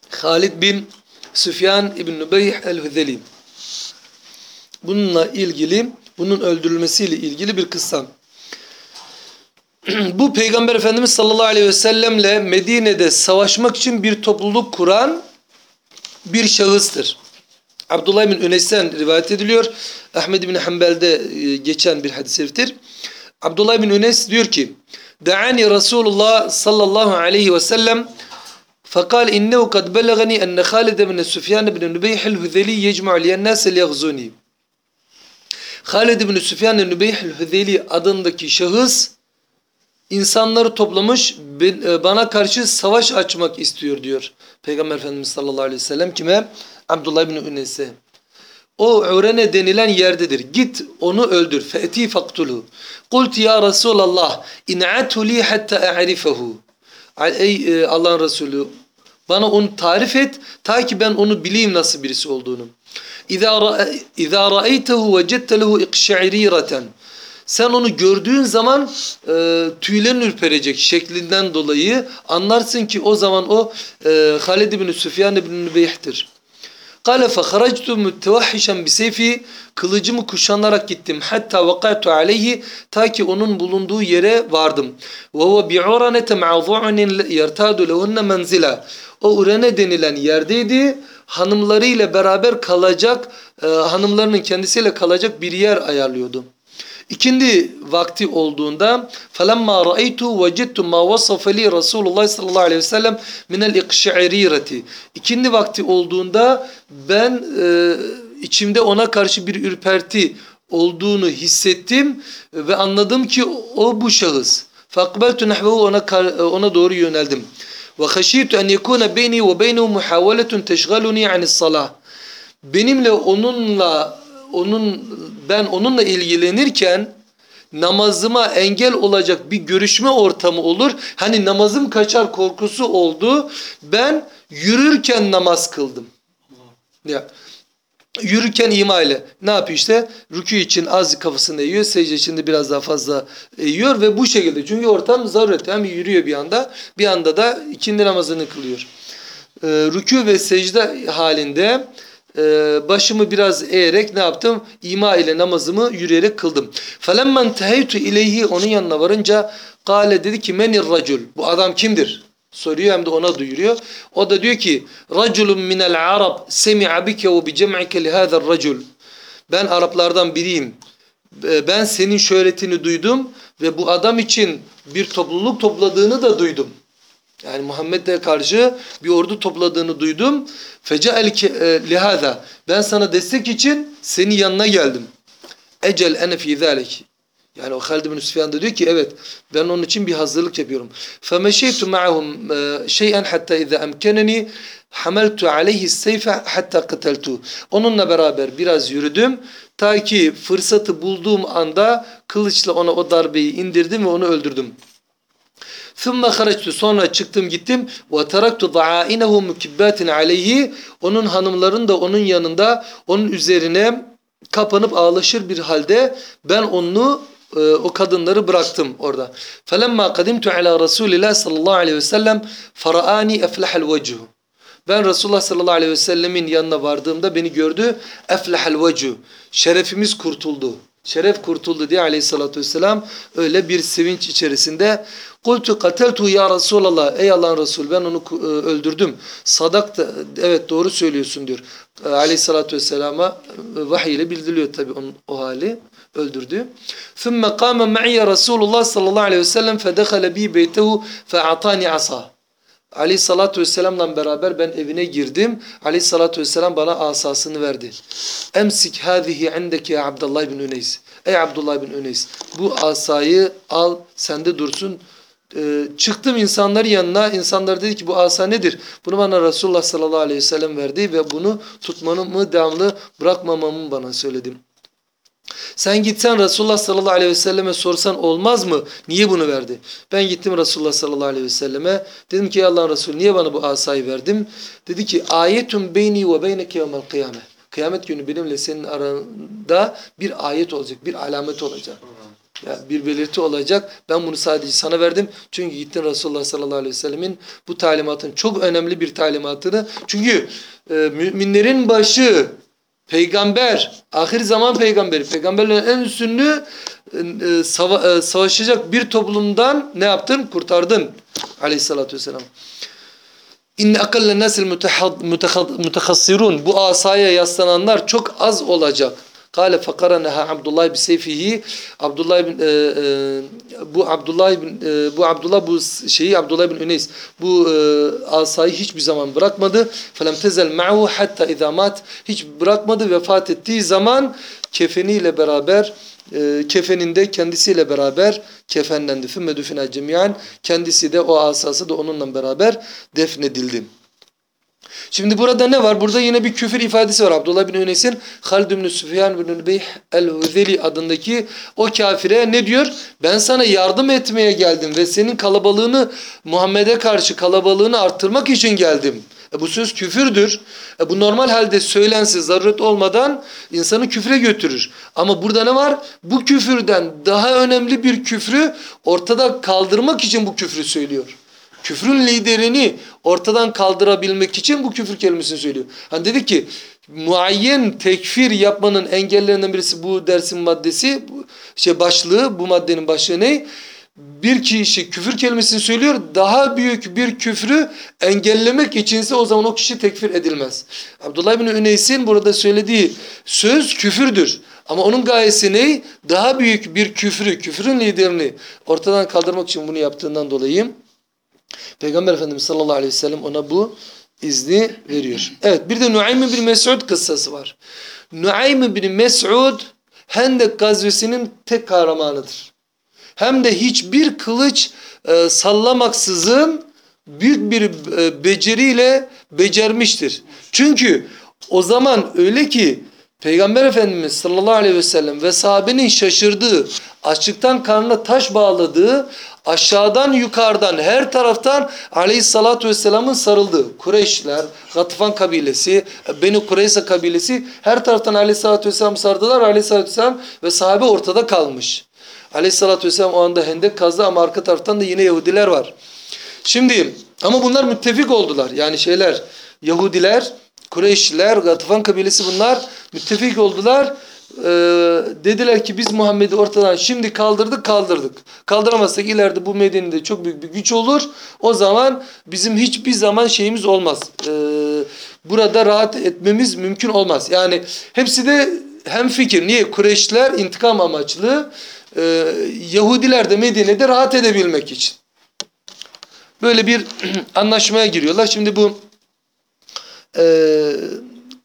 Halid bin Süfyan İbn Nübeyh el-Hüzeyli. Bununla ilgili, bunun öldürülmesiyle ilgili bir kıssa. Bu Peygamber Efendimiz sallallahu aleyhi ve sellemle Medine'de savaşmak için bir topluluk kuran bir şahıstır. Abdullah bin Üneys'ten rivayet ediliyor. Ahmed bin Hanbel'de e, geçen bir hadis-i şeriftir. Abdullah bin Üneys diyor ki Da'ani Resulullah sallallahu aleyhi ve sellem فقال إنه قد بلغني أن خالد بن سفيان بن نبيح الهذلي يجمع لي الناس ليغزوني Halid bin Süfyan Nübeyh el-Hüzeli adındaki şahıs insanları toplamış e, bana karşı savaş açmak istiyor diyor. Peygamber Efendimiz sallallahu aleyhi ve sellem kime? Abdullah bin Ünes'e. O Urene denilen yerdedir. Git onu öldür. Fe'ti faktulu. Kult ya Resulallah in'atu li hatta a'rifehu. Ey e, Allah'ın Resulü bana onu tarif et ta ki ben onu bileyim nasıl birisi olduğunu. İza ra'eytehu vecette lehu ikşa'iriraten. Sen onu gördüğün zaman e, tüylerin ürperecek şeklinden dolayı anlarsın ki o zaman o e, Halid bin Süfyan bin Nübeyh'tir. Kale feharactu müttevahhişen biseyfi kılıcımı kuşanarak gittim. Hatta vakatu aleyhi ta ki onun bulunduğu yere vardım. Ve huve bi'uranete ma'zu'unin yertadu lehunne menzila. O Urene denilen yerdeydi. Hanımlarıyla beraber kalacak, e, hanımlarının kendisiyle kalacak bir yer ayarlıyordu. İkindi vakti olduğunda فَلَمَّا رَأَيْتُ وَجِدْتُ مَا وَصَفَ لِي رَسُولُ اللّٰهِ sallallahu aleyhi ve sellem مِنَ الْاِقْشَعِرِيرَةِ İkindi vakti olduğunda ben e, içimde ona karşı bir ürperti olduğunu hissettim ve anladım ki o bu şahıs. فَاقْبَلْتُ نَحْوَهُ ona, ona doğru yöneldim. وَخَشِيتُ اَنْ يَكُونَ بَيْنِي وَبَيْنَهُ مُحَاوَلَةٌ تَشْغَلُنِي عَنِ الصَّلَاةِ Benimle onunla onun ben onunla ilgilenirken namazıma engel olacak bir görüşme ortamı olur. Hani namazım kaçar korkusu oldu. Ben yürürken namaz kıldım. Ya yürürken ima ile ne yapıyor işte? Rükû için az kafasını eğiyor, secde için de biraz daha fazla eğiyor ve bu şekilde. Çünkü ortam zaruret. Hem yürüyor bir anda, bir anda da ikindi namazını kılıyor. Ee, rükû ve secde halinde ee, başımı biraz eğerek ne yaptım? İma ile namazımı yürüyerek kıldım. Felemmen teheytu ileyhi onun yanına varınca kale dedi ki menir racul. Bu adam kimdir? Soruyor hem de ona duyuruyor. O da diyor ki raculun minel arab semi'a bike ve bi cem'ike lihâzer racul. Ben Araplardan biriyim. Ee, ben senin şöhretini duydum ve bu adam için bir topluluk topladığını da duydum. Yani Muhammed'e karşı bir ordu topladığını duydum. Feca el lihaza. Ben sana destek için senin yanına geldim. Ecel ene fi zalik. Yani o Halid bin Süfyan da diyor ki evet ben onun için bir hazırlık yapıyorum. Femeşeytu ma'ahum e, şey'en hatta iza emkeneni hamaltu aleyhi seyfe hatta kıteltu. Onunla beraber biraz yürüdüm. Ta ki fırsatı bulduğum anda kılıçla ona o darbeyi indirdim ve onu öldürdüm. Thumma haraçtu sonra çıktım gittim ve taraktu da'ainehu mukibbatin aleyhi onun hanımların da onun yanında onun üzerine kapanıp ağlaşır bir halde ben onu e, o kadınları bıraktım orada. Felemma kadimtu ala Resulillah sallallahu aleyhi ve sellem faraani eflahel vecuhu. Ben Resulullah sallallahu aleyhi ve sellemin yanına vardığımda beni gördü. Eflahel vecuhu. Şerefimiz kurtuldu. Şeref kurtuldu diye aleyhissalatü vesselam öyle bir sevinç içerisinde. Kultu kateltu ya Resulallah. Ey Allah'ın Resulü ben onu e, öldürdüm. Sadak da evet doğru söylüyorsun diyor. E, Aleyhissalatü vesselama e, vahiy ile bildiriliyor tabi onun o hali. Öldürdü. ثُمَّ قَامَ مَعِيَ رَسُولُ اللّٰهِ sallallahu aleyhi ve sellem فَدَخَلَ بِي بَيْتَهُ فَاَعْطَانِ Ali sallallahu vesselam'la beraber ben evine girdim. Ali sallallahu vesselam bana asasını verdi. Emsik hadihi indeki Abdullah bin Üneys. Ey Abdullah bin Üneys bu asayı al sende dursun. Ee, çıktım insanların yanına. İnsanlar dedi ki bu asa nedir? Bunu bana Resulullah sallallahu aleyhi ve sellem verdi ve bunu tutmanımı devamlı bırakmamamı bana söyledim. Sen gitsen Resulullah sallallahu aleyhi ve selleme sorsan olmaz mı? Niye bunu verdi? Ben gittim Resulullah sallallahu aleyhi ve selleme. Dedim ki Allah'ın Resulü niye bana bu asayı verdim? Dedi ki ayetun beyni ve beyneke yevmel kıyame. Kıyamet günü benimle senin aranda bir ayet olacak, bir alamet olacak. Ya bir belirti olacak. Ben bunu sadece sana verdim. Çünkü gittin Resulullah sallallahu aleyhi ve sellemin bu talimatın çok önemli bir talimatını. Çünkü e, müminlerin başı peygamber, ahir zaman peygamberi, peygamberlerin en üstünlüğü e, sava, e, savaşacak bir toplumdan ne yaptın? Kurtardın aleyhissalatü vesselam. İnne akalle nesil mutehassirun. Bu asaya yaslananlar çok az olacak. Kale fakaraneha Abdullah bi seyfihi. Abdullah bin e, e, bu Abdullah bin e, bu Abdullah bu şeyi Abdullah bin Üneys bu e, asayı hiçbir zaman bırakmadı. Felem tezel ma'hu hatta iza mat. Hiç bırakmadı vefat ettiği zaman kefeniyle beraber kefeninde kendisiyle beraber kefenlendi. Fümme düfine cemiyen kendisi de o asası da onunla beraber defnedildi. Şimdi burada ne var? Burada yine bir küfür ifadesi var. Abdullah bin Ünes'in Halid bin Süfyan bin Übeyh el-Huzeli adındaki o kafire ne diyor? Ben sana yardım etmeye geldim ve senin kalabalığını Muhammed'e karşı kalabalığını arttırmak için geldim. E bu söz küfürdür. E bu normal halde söylense zaruret olmadan insanı küfre götürür. Ama burada ne var? Bu küfürden daha önemli bir küfrü ortada kaldırmak için bu küfrü söylüyor. Küfrün liderini ortadan kaldırabilmek için bu küfür kelimesini söylüyor. Hani dedi ki muayyen tekfir yapmanın engellerinden birisi bu dersin maddesi, şey başlığı, bu maddenin başlığı ne? Bir kişi küfür kelimesini söylüyor, daha büyük bir küfrü engellemek içinse o zaman o kişi tekfir edilmez. Abdullah bin Üneys'in burada söylediği söz küfürdür. Ama onun gayesi ne? Daha büyük bir küfrü, küfrün liderini ortadan kaldırmak için bunu yaptığından dolayı Peygamber Efendimiz sallallahu aleyhi ve sellem ona bu izni veriyor. Evet bir de Nuaym bin Mes'ud kıssası var. Nuaym bin Mes'ud Hendek gazvesinin tek kahramanıdır. Hem de hiçbir kılıç e, sallamaksızın büyük bir e, beceriyle becermiştir. Çünkü o zaman öyle ki Peygamber Efendimiz sallallahu aleyhi ve sellem ve sahabenin şaşırdığı, açlıktan karnına taş bağladığı, aşağıdan yukarıdan her taraftan aleyhissalatu vesselamın sarıldığı Kureyşler, Gatıfan kabilesi, Beni Kureysa kabilesi her taraftan aleyhissalatu vesselam sardılar. Aleyhissalatu vesselam ve sahabe ortada kalmış. Aleyhissalatu vesselam o anda hendek kazdı ama arka taraftan da yine Yahudiler var. Şimdi ama bunlar müttefik oldular. Yani şeyler Yahudiler Kureyşliler, Gatıfan kabilesi bunlar müttefik oldular. Ee, dediler ki biz Muhammed'i ortadan şimdi kaldırdık kaldırdık. Kaldıramazsak ileride bu Medine'de çok büyük bir güç olur. O zaman bizim hiçbir zaman şeyimiz olmaz. Ee, burada rahat etmemiz mümkün olmaz. Yani hepsi de hem fikir. Niye? Kureyşliler intikam amaçlı. Ee, Yahudiler de Medine'de rahat edebilmek için. Böyle bir anlaşmaya giriyorlar. Şimdi bu e,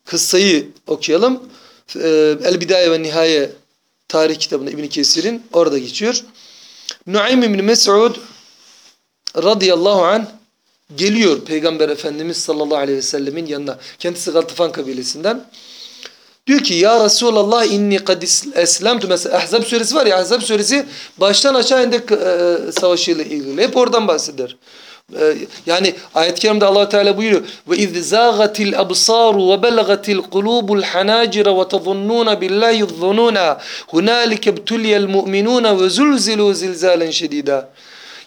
kıssayı okuyalım. E, El Bidaye ve Nihaye tarih kitabında İbn Kesir'in orada geçiyor. Nuaym bin Mes'ud radıyallahu an geliyor Peygamber Efendimiz sallallahu aleyhi ve sellemin yanına. Kendisi Galtıfan kabilesinden. Diyor ki ya Resulallah inni kad eslemtu mesela Ahzab suresi var ya Ahzab suresi baştan aşağı indi e, savaşıyla ilgili. Hep oradan bahseder. E, yani ayet-i kerimde allah Teala buyuruyor. Ve iz zâgatil absaru ve belagatil kulubul hanacira ve tazunnuna billahi zununa hunalike btuliyel mu'minuna ve zulzilu zilzalen şedida.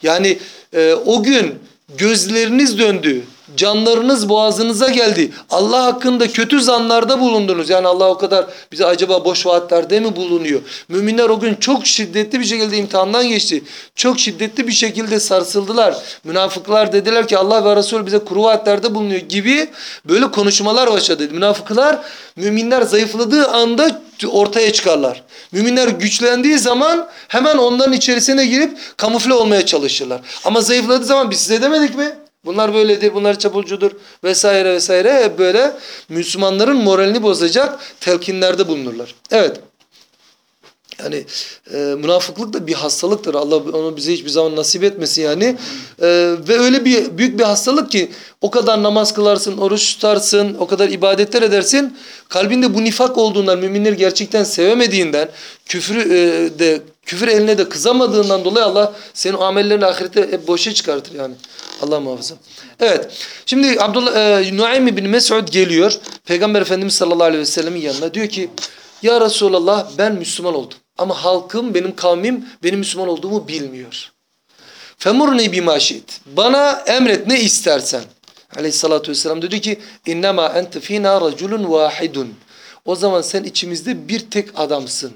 Yani e, o gün gözleriniz döndü. Canlarınız boğazınıza geldi. Allah hakkında kötü zanlarda bulundunuz. Yani Allah o kadar bize acaba boş vaatlerde mi bulunuyor? Müminler o gün çok şiddetli bir şekilde imtihandan geçti. Çok şiddetli bir şekilde sarsıldılar. Münafıklar dediler ki Allah ve Resul bize kuru vaatlerde bulunuyor gibi böyle konuşmalar başladı. Münafıklar müminler zayıfladığı anda ortaya çıkarlar. Müminler güçlendiği zaman hemen onların içerisine girip kamufle olmaya çalışırlar. Ama zayıfladığı zaman biz size demedik mi? Bunlar böyledir, bunlar çapulcudur vesaire vesaire. Hep böyle Müslümanların moralini bozacak telkinlerde bulunurlar. Evet. Yani e, münafıklık da bir hastalıktır. Allah onu bize hiçbir zaman nasip etmesin yani. E, ve öyle bir büyük bir hastalık ki o kadar namaz kılarsın, oruç tutarsın, o kadar ibadetler edersin. Kalbinde bu nifak olduğundan, müminleri gerçekten sevemediğinden, küfür e, de küfür eline de kızamadığından dolayı Allah senin amellerini ahirette hep boşa çıkartır yani. Allah muhafaza. Evet. Şimdi Abdullah e, Nuaym bin Mes'ud geliyor. Peygamber Efendimiz sallallahu aleyhi ve sellemin yanına diyor ki ya Resulallah ben Müslüman oldum. Ama halkım, benim kavmim benim Müslüman olduğumu bilmiyor. Femurni bima şi't. Bana emret ne istersen. Aleyhissalatü vesselam dedi ki innema ente fina raculun vahidun. O zaman sen içimizde bir tek adamsın.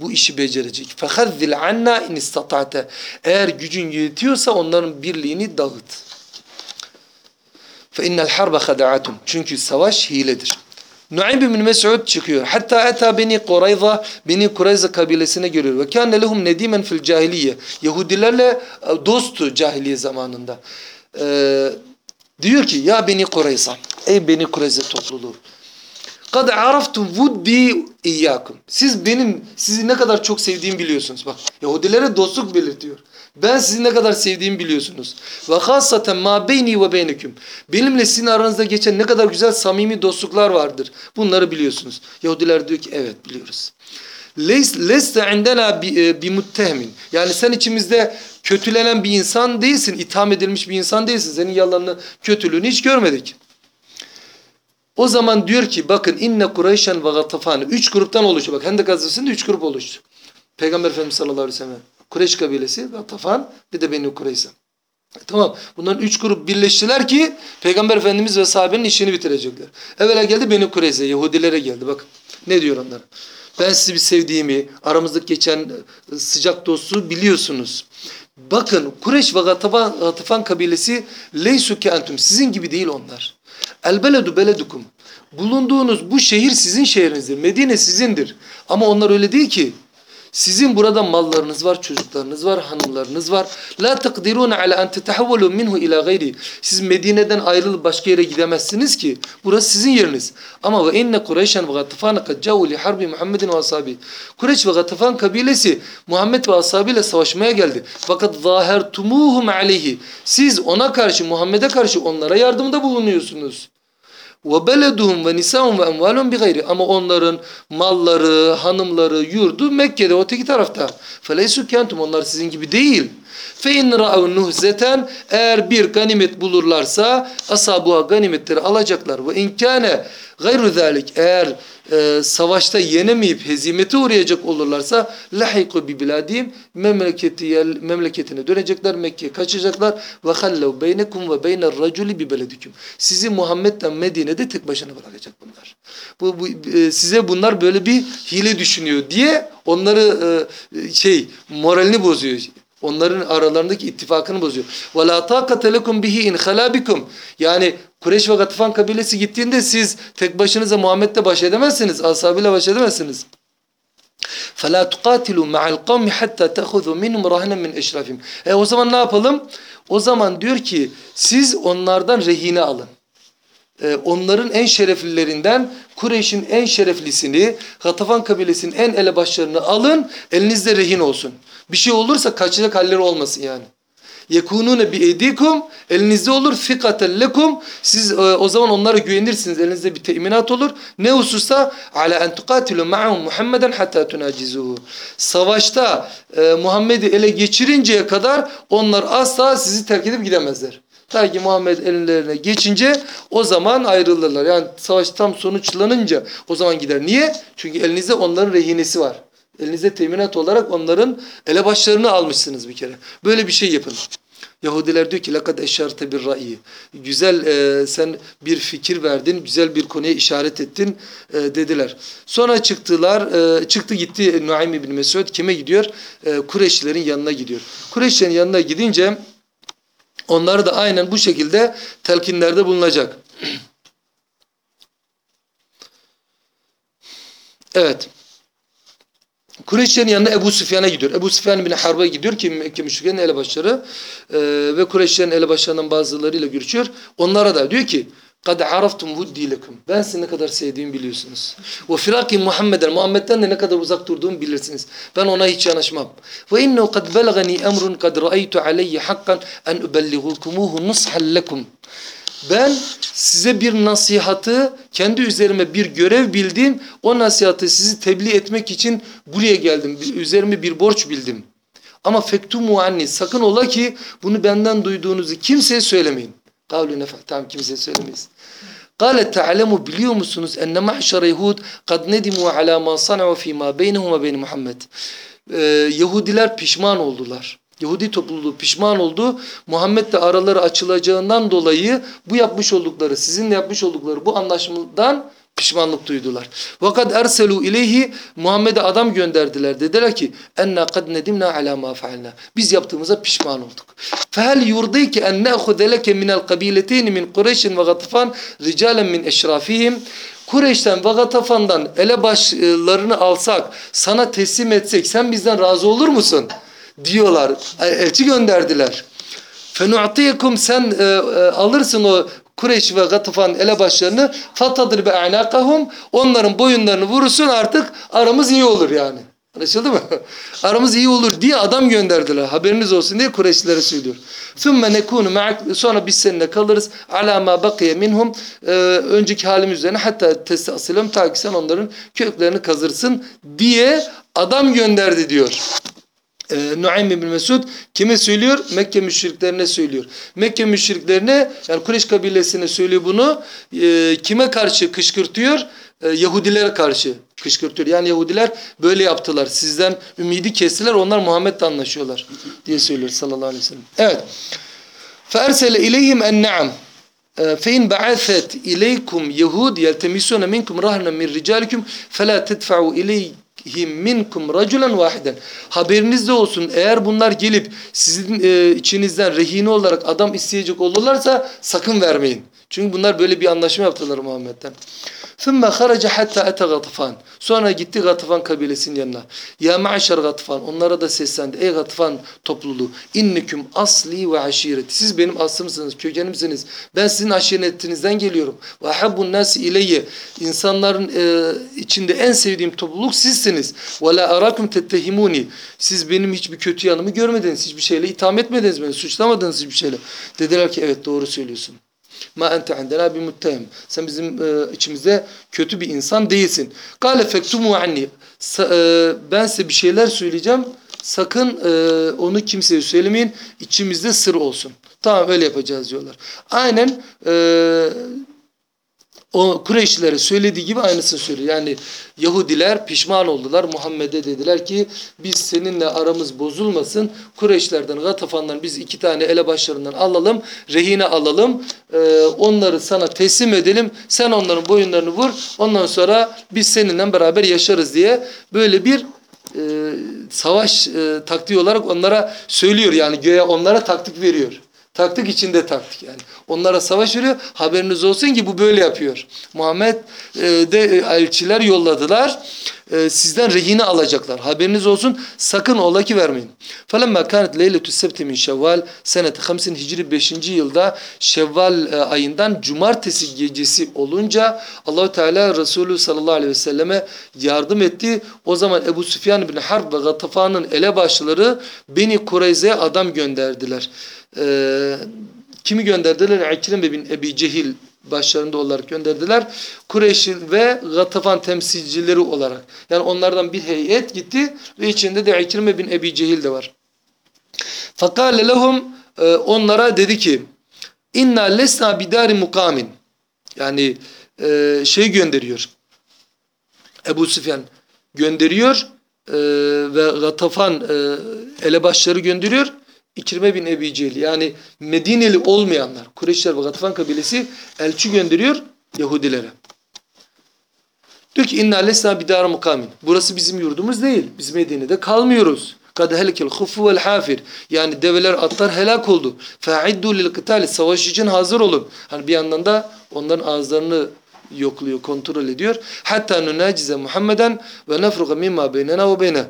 Bu işi becerecek. Fehazzil anna in istata'te. Eğer gücün yetiyorsa onların birliğini dağıt. Fe innel harbe hadaatun. Çünkü savaş hiledir. Nuaym bin Mes'ud çıkıyor. Hatta eta Beni Kurayza, Beni Kurayza kabilesine geliyor. Ve kâne lehum nedimen fil cahiliye. Yahudilerle e, dosttu cahiliye zamanında. Ee, diyor ki ya Beni Kurayza, ey Beni Kurayza topluluğu. Kad araftum vuddi iyyakum. Siz benim sizi ne kadar çok sevdiğimi biliyorsunuz. Bak Yahudilere dostluk belirtiyor. Ben sizi ne kadar sevdiğimi biliyorsunuz. Ve hasaten ma beyni ve beyneküm. Benimle sizin aranızda geçen ne kadar güzel samimi dostluklar vardır. Bunları biliyorsunuz. Yahudiler diyor ki evet biliyoruz. Leste indena bi muttehmin. Yani sen içimizde kötülenen bir insan değilsin, itham edilmiş bir insan değilsin. Senin yalanını, kötülüğünü hiç görmedik. O zaman diyor ki bakın inne Kureyşen ve Gatafan. Üç gruptan oluşuyor. Bak Hendek Gazvesi'nde üç grup oluştu. Peygamber Efendimiz sallallahu aleyhi ve sellem. Kureyş kabilesi, Gatafan bir de Beni Kureyza. Tamam. Bunların üç grup birleştiler ki Peygamber Efendimiz ve sahabenin işini bitirecekler. Evvela geldi Beni Kureyza. Yahudilere geldi. Bak ne diyor onlara. Ben sizi bir sevdiğimi, aramızdaki geçen sıcak dostluğu biliyorsunuz. Bakın Kureyş ve Gatafan, kabilesi leysu ke entum. Sizin gibi değil onlar. El beledu beledukum. Bulunduğunuz bu şehir sizin şehrinizdir. Medine sizindir. Ama onlar öyle değil ki. Sizin burada mallarınız var, çocuklarınız var, hanımlarınız var. La takdirun ala en tetahavalu minhu ila gayri. Siz Medine'den ayrılıp başka yere gidemezsiniz ki. Burası sizin yeriniz. Ama ve inne Kureyşen ve Gatafan kad cavu li harbi Muhammedin ve ashabi. Kureyş ve Gatafan kabilesi Muhammed ve ashabıyla savaşmaya geldi. Fakat zahertumuhum aleyhi. Siz ona karşı, Muhammed'e karşı onlara yardımda bulunuyorsunuz. Ve beleduhum ve nisahum ve emvalun bi gayri. Ama onların malları, hanımları, yurdu Mekke'de öteki tarafta. Feleysu kentum onlar sizin gibi değil. Fe in ra'u nuhzeten eğer bir ganimet bulurlarsa asabuha ganimetleri alacaklar. Ve in kâne gayru zalik eğer e, savaşta yenemeyip hezimete uğrayacak olurlarsa lahiku bi biladim memleketi yer, memleketine dönecekler Mekke'ye kaçacaklar ve hallev beynekum ve beyner raculi bi beledikum. Sizi Muhammed'den Medine'de tek başına bırakacak bunlar. Bu, bu e, size bunlar böyle bir hile düşünüyor diye onları e, şey moralini bozuyor. Onların aralarındaki ittifakını bozuyor. وَلَا طَاقَةَ لَكُمْ بِهِ اِنْ خَلَابِكُمْ Yani Kureyş ve Gatifan kabilesi gittiğinde siz tek başınıza Muhammed'le baş edemezsiniz. Ashabıyla baş edemezsiniz. فَلَا تُقَاتِلُوا مَعَ الْقَوْمِ حَتَّى تَخُذُوا مِنْهُمْ رَهْنًا مِنْ اَشْرَفِهِمْ E o zaman ne yapalım? O zaman diyor ki siz onlardan rehine alın. Ee, onların en şereflilerinden Kureyş'in en şereflisini, Gatafan kabilesinin en elebaşlarını alın, elinizde rehin olsun. Bir şey olursa kaçacak halleri olmasın yani. Yekunune bi edikum elinizde olur fikaten lekum. Siz e, o zaman onlara güvenirsiniz elinizde bir teminat olur. Ne hususta ala en tuqatilu ma'ahum Muhammeden hatta tunacizuhu. Savaşta e, Muhammed'i ele geçirinceye kadar onlar asla sizi terk edip gidemezler. Ta ki Muhammed ellerine geçince o zaman ayrılırlar. Yani savaş tam sonuçlanınca o zaman gider. Niye? Çünkü elinizde onların rehinesi var Elinizde teminat olarak onların elebaşlarını almışsınız bir kere. Böyle bir şey yapın. Yahudiler diyor ki lekad eşarte bir ra'yi. Güzel e, sen bir fikir verdin, güzel bir konuya işaret ettin e, dediler. Sonra çıktılar, e, çıktı gitti Nuaym bin Mesud kime gidiyor? E, Kureyşlilerin yanına gidiyor. Kureyşlilerin yanına gidince onlar da aynen bu şekilde telkinlerde bulunacak. Evet. Kureyşlerin yanına Ebu Süfyan'a gidiyor. Ebu Süfyan bin Harp'a gidiyor ki Mekke müşriklerin elebaşları e, ve Kureyşlerin elebaşlarından bazılarıyla görüşüyor. Onlara da diyor ki قَدْ عَرَفْتُمْ وُدِّي لَكُمْ Ben sizi ne kadar sevdiğimi biliyorsunuz. وَفِرَاقِ Muhammeden Muhammed'den de ne kadar uzak durduğumu bilirsiniz. Ben ona hiç yanaşmam. وَاِنَّهُ قَدْ بَلَغَنِي اَمْرٌ قَدْ رَأَيْتُ عَلَيَّ حَقًّا اَنْ اُبَلِّغُكُمُوهُ نُصْحًا لَكُمْ ben size bir nasihatı kendi üzerime bir görev bildim. O nasihatı sizi tebliğ etmek için buraya geldim. Üzerime bir borç bildim. Ama fektumu anni sakın ola ki bunu benden duyduğunuzu kimseye söylemeyin. Kavlu nefah tamam kimseye söylemeyiz. Kale ta'lemu biliyor musunuz enne mahşere Yahud kad nedimu ala ma sana'u fi ma beynehum beyni Muhammed. Ee, Yahudiler pişman oldular. Yahudi topluluğu pişman oldu. Muhammed de araları açılacağından dolayı bu yapmış oldukları, sizinle yapmış oldukları bu anlaşmadan pişmanlık duydular. Vakat erselu ileyhi Muhammed'e adam gönderdiler. Dediler ki enna kad nedimna ala ma faalna. Biz yaptığımıza pişman olduk. Fehel yurdike en ne'khude leke minel kabileteyni min Kureyşin ve Gatafan ricalen min eşrafihim. Kureyş'ten ve Gatafan'dan elebaşlarını alsak, sana teslim etsek sen bizden razı olur musun? Diyorlar. Elçi gönderdiler. Fenu'tiyekum sen e, e, alırsın o Kureyş ve Gatafan elebaşlarını fatadır be a'nakahum onların boyunlarını vurursun artık aramız iyi olur yani. Anlaşıldı mı? Aramız iyi olur diye adam gönderdiler. Haberiniz olsun diye Kureyşlilere söylüyor. ثُمَّ نَكُونُ مَعَكْ Sonra biz seninle kalırız. عَلَى مَا بَقِيَ مِنْهُمْ ee, Önceki halimiz üzerine hatta testasilem ta ki sen onların köklerini kazırsın diye adam gönderdi diyor. Ee, Nuaym bin Mesud kime söylüyor? Mekke müşriklerine söylüyor. Mekke müşriklerine yani Kureyş kabilesine söylüyor bunu. Ee, kime karşı kışkırtıyor? Ee, Yahudilere karşı kışkırtıyor. Yani Yahudiler böyle yaptılar. Sizden ümidi kestiler. Onlar Muhammed'le anlaşıyorlar diye söylüyor sallallahu aleyhi ve sellem. Evet. فَاَرْسَلَ اِلَيْهِمْ اَنْنَعَمْ فَاِنْ بَعَثَتْ اِلَيْكُمْ يَهُودْ يَلْتَمِسُونَ مِنْكُمْ رَهْنًا مِنْ رِجَالِكُمْ فَلَا تَدْفَعُوا اِلَيْهِ minkum raculen vahiden. Haberinizde olsun eğer bunlar gelip sizin e, içinizden rehine olarak adam isteyecek olurlarsa sakın vermeyin. Çünkü bunlar böyle bir anlaşma yaptılar Muhammed'den. ثُمَّ خَرَجَ حَتَّى اَتَ غَطْفَانِ Sonra gitti Gatafan kabilesinin yanına. Ya ma'şer Gatafan. Onlara da seslendi. Ey Gatafan topluluğu. İnneküm asli ve aşireti. Siz benim aslımsınız, kökenimsiniz. Ben sizin aşiretinizden geliyorum. Ve habbun nasi ileyye. İnsanların e, içinde en sevdiğim topluluk sizsiniz. Ve la arakum tettehimuni. Siz benim hiçbir kötü yanımı görmediniz. Hiçbir şeyle itham etmediniz beni. Suçlamadınız hiçbir şeyle. Dediler ki evet doğru söylüyorsun. Ma ente indena bi muttehim. Sen bizim e, içimizde kötü bir insan değilsin. Kale fektumu anni. Ben size bir şeyler söyleyeceğim. Sakın e, onu kimseye söylemeyin. İçimizde sır olsun. Tamam öyle yapacağız diyorlar. Aynen e, o Kureyşlilere söylediği gibi aynısını söylüyor. Yani Yahudiler pişman oldular. Muhammed'e dediler ki biz seninle aramız bozulmasın. Kureyşlerden, Gatafan'dan biz iki tane elebaşlarından alalım. Rehine alalım. Ee, onları sana teslim edelim. Sen onların boyunlarını vur. Ondan sonra biz seninle beraber yaşarız diye böyle bir e, savaş e, taktiği olarak onlara söylüyor. Yani göğe onlara taktik veriyor. Taktik içinde taktik yani. Onlara savaş veriyor. Haberiniz olsun ki bu böyle yapıyor. Muhammed e, de e, elçiler yolladılar. E, sizden rehine alacaklar. Haberiniz olsun. Sakın ola ki vermeyin. Falemma kanet leyletü sebti min şevval seneti 50 hicri 5. yılda Şevval e, ayından cumartesi gecesi olunca Allahu Teala Resulü sallallahu aleyhi ve selleme yardım etti. O zaman Ebu Süfyan bin Harb ve Gatafan'ın elebaşları Beni Kureyze'ye adam gönderdiler. Ee, kimi gönderdiler? İkrime bin Ebi Cehil başlarında olarak gönderdiler. Kureyş ve Gatafan temsilcileri olarak. Yani onlardan bir heyet gitti ve içinde de İkrime bin Ebi Cehil de var. Fakale lehum e, onlara dedi ki inna lesna bidari mukamin yani e, şey gönderiyor. Ebu Süfyan gönderiyor e, ve Gatafan e, elebaşları gönderiyor. İkrime bin Ebi Cehil yani Medineli olmayanlar Kureyşler ve Gatafan kabilesi elçi gönderiyor Yahudilere. Diyor ki inna lesna bidara mukamin. Burası bizim yurdumuz değil. Biz Medine'de kalmıyoruz. Kad helikel hufu vel hafir. Yani develer atlar helak oldu. Fa'iddu lil kıtali. Savaş için hazır olun. Hani bir yandan da onların ağızlarını yokluyor, kontrol ediyor. Hatta nunacize Muhammeden ve nefruga mimma beynena ve beyne.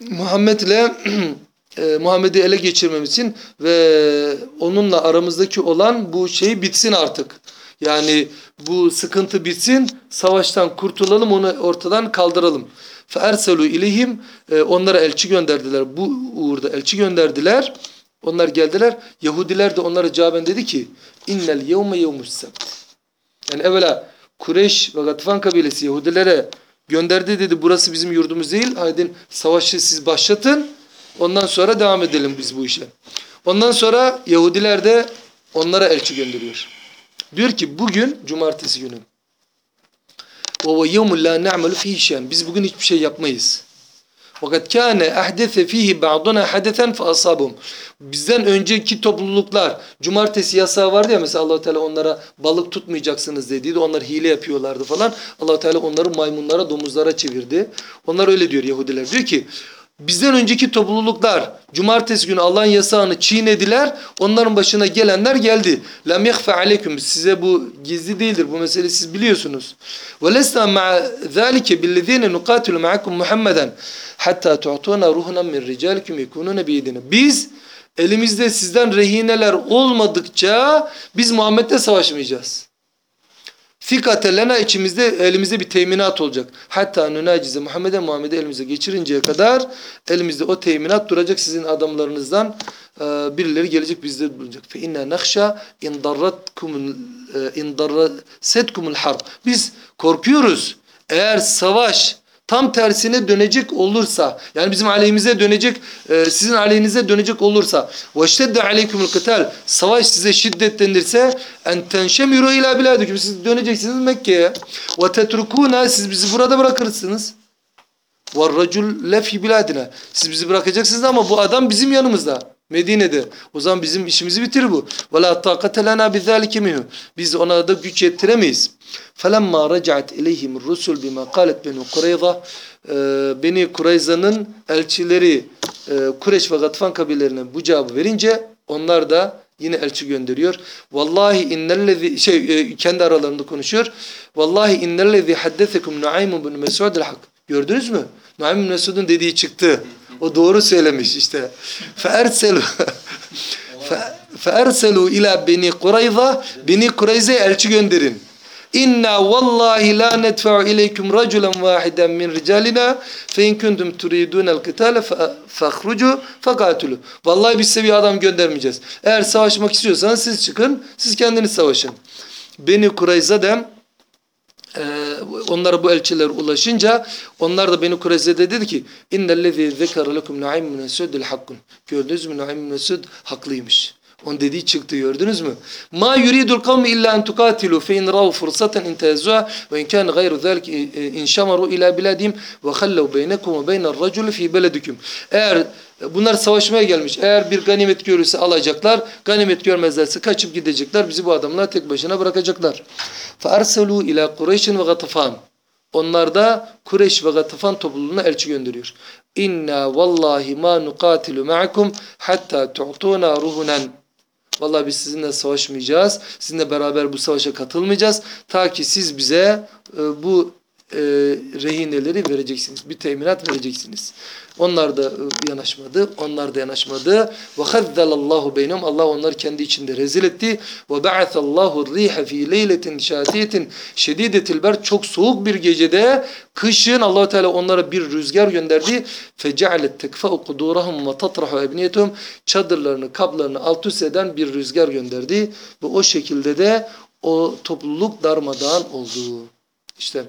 Muhammed ile E, Muhammed'i ele geçirmemiz için ve onunla aramızdaki olan bu şey bitsin artık. Yani bu sıkıntı bitsin, savaştan kurtulalım, onu ortadan kaldıralım. Ferselu ilihim e, onlara elçi gönderdiler. Bu uğurda elçi gönderdiler. Onlar geldiler. Yahudiler de onlara cevaben dedi ki: "İnnel yevme yevmus sebt." Yani evvela Kureş ve Gatfan kabilesi Yahudilere gönderdi dedi burası bizim yurdumuz değil. Haydin savaşı siz başlatın. Ondan sonra devam edelim biz bu işe. Ondan sonra Yahudiler de onlara elçi gönderiyor. Diyor ki bugün cumartesi günü. وَوَ يَوْمُ لَا نَعْمَلُ ف۪يهِ شَيْءٍ Biz bugün hiçbir şey yapmayız. Fakat kâne ehdese fihi ba'duna hadesen fe asabum. Bizden önceki topluluklar cumartesi yasağı vardı ya mesela Allah Teala onlara balık tutmayacaksınız dediydi. Onlar hile yapıyorlardı falan. Allah Teala onları maymunlara, domuzlara çevirdi. Onlar öyle diyor Yahudiler. Diyor ki bizden önceki topluluklar cumartesi günü Allah'ın yasağını çiğnediler. Onların başına gelenler geldi. Lem yehfe aleyküm. Size bu gizli değildir. Bu meseleyi siz biliyorsunuz. Ve lesna ma'a zalike billezine nuqatilu ma'akum Muhammeden hatta tu'tuna ruhunan min ricalikum yekununa biyedina. Biz elimizde sizden rehineler olmadıkça biz Muhammed'le savaşmayacağız. Fikate lena içimizde elimizde bir teminat olacak. Hatta nunacize Muhammed'e Muhammed'e elimize geçirinceye kadar elimizde o teminat duracak sizin adamlarınızdan e, birileri gelecek bizde bulunacak. Fe inna nakhsha in darratkum in darrasetkumul harb. Biz korkuyoruz. Eğer savaş tam tersine dönecek olursa yani bizim aleyhimize dönecek e, sizin aleyhinize dönecek olursa veştedde aleykumul kıtal savaş size şiddetlenirse en tenşemiru ila biladikum siz döneceksiniz Mekke'ye. ve tetrukuna siz bizi burada bırakırsınız. ve racul lefi biladina siz bizi bırakacaksınız ama bu adam bizim yanımızda Medine'de. O zaman bizim işimizi bitirir bu. La taqate lana bizalike minhu. Biz ona da güç yettiremeyiz. Felemma racaat ileyhim rusul bima qalet benu Kureyza Beni Kureyza'nın elçileri e, Kureş ve Gatfan kabilelerine bu cevabı verince onlar da yine elçi gönderiyor. Vallahi innellezi şey e, kendi aralarında konuşuyor. Vallahi innellezi haddesekum Nuaym bin Mesud el-Hak. Gördünüz mü? Nuaym bin Mesud'un dediği çıktı. O doğru söylemiş işte. Feerselu Feerselu ila Beni Kureyza Beni Kureyza'ya elçi gönderin. İnna vallahi la nedfa'u ileykum raculen vahiden min ricalina fe in kuntum turidunel qitale fahrucu fakatulu. Vallahi biz size bir adam göndermeyeceğiz. Eğer savaşmak istiyorsanız siz çıkın, siz kendiniz savaşın. Beni Kureyza da ee, onlara bu elçiler ulaşınca onlar da Beni Kureyze'de dedi ki innellezî zekara lekum bin Mesud'il hakkun. Gördünüz mü bin Mesud haklıymış. On dediği çıktı gördünüz mü? Ma yuridul kavmi illa en tukatilu fe in rav fursaten intezua ve in kan gayru zalik e, e, in şamaru ila biladim ve hallu beynekum ve beyne'r racul fi beledikum. Eğer e, bunlar savaşmaya gelmiş. Eğer bir ganimet görürse alacaklar. Ganimet görmezlerse kaçıp gidecekler. Bizi bu adamlar tek başına bırakacaklar. Fe arselu ila Kureyş'in ve Gatafan. Onlar da Kureş ve Gatafan topluluğuna elçi gönderiyor. İnna vallahi ma nuqatilu ma'akum hatta tu'tuna ruhunan Vallahi biz sizinle savaşmayacağız. Sizinle beraber bu savaşa katılmayacağız. Ta ki siz bize e, bu e, rehineleri vereceksiniz. Bir teminat vereceksiniz. Onlar da e, yanaşmadı. Onlar da yanaşmadı. Ve khazzalallahu beynum. Allah onları kendi içinde rezil etti. Ve ba'athallahu riha fi leyletin şatiyetin şedidetil ber. Çok soğuk bir gecede kışın Allah Teala onlara bir rüzgar gönderdi. Tekfa'u kudurahum ve tatrahu ebniyetum. Çadırlarını, kaplarını alt üst eden bir rüzgar gönderdi. Ve o şekilde de o topluluk darmadağın oldu. İşte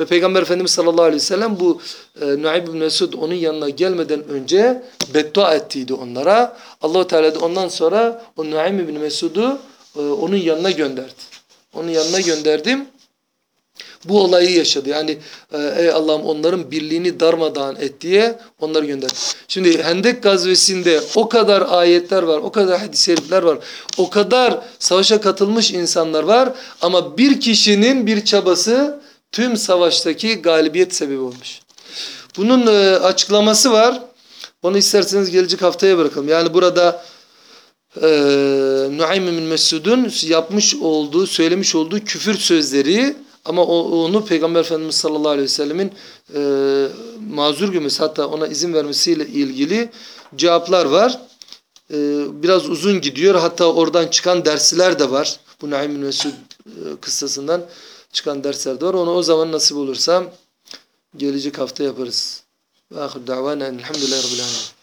ve Peygamber Efendimiz sallallahu aleyhi ve sellem bu e, Nuaym bin Mesud onun yanına gelmeden önce beddua ettiydi onlara. Allahu Teala da ondan sonra o Nuaym bin Mesud'u e, onun yanına gönderdi. Onun yanına gönderdim. bu olayı yaşadı. Yani e, ey Allah'ım onların birliğini darmadağın et diye onları gönder. Şimdi Hendek gazvesinde o kadar ayetler var, o kadar hadis-i şerifler var, o kadar savaşa katılmış insanlar var ama bir kişinin bir çabası tüm savaştaki galibiyet sebebi olmuş. Bunun e, açıklaması var. Onu isterseniz gelecek haftaya bırakalım. Yani burada e, Nuaym bin Mesud'un yapmış olduğu, söylemiş olduğu küfür sözleri ama onu Peygamber Efendimiz sallallahu aleyhi ve sellemin e, mazur görmesi hatta ona izin vermesiyle ilgili cevaplar var. E, biraz uzun gidiyor. Hatta oradan çıkan dersler de var. Bu Nuaym bin Mesud e, kıssasından çıkan dersler de var. Onu o zaman nasip olursa gelecek hafta yaparız. Ve ahir davana elhamdülillahi rabbil alemin.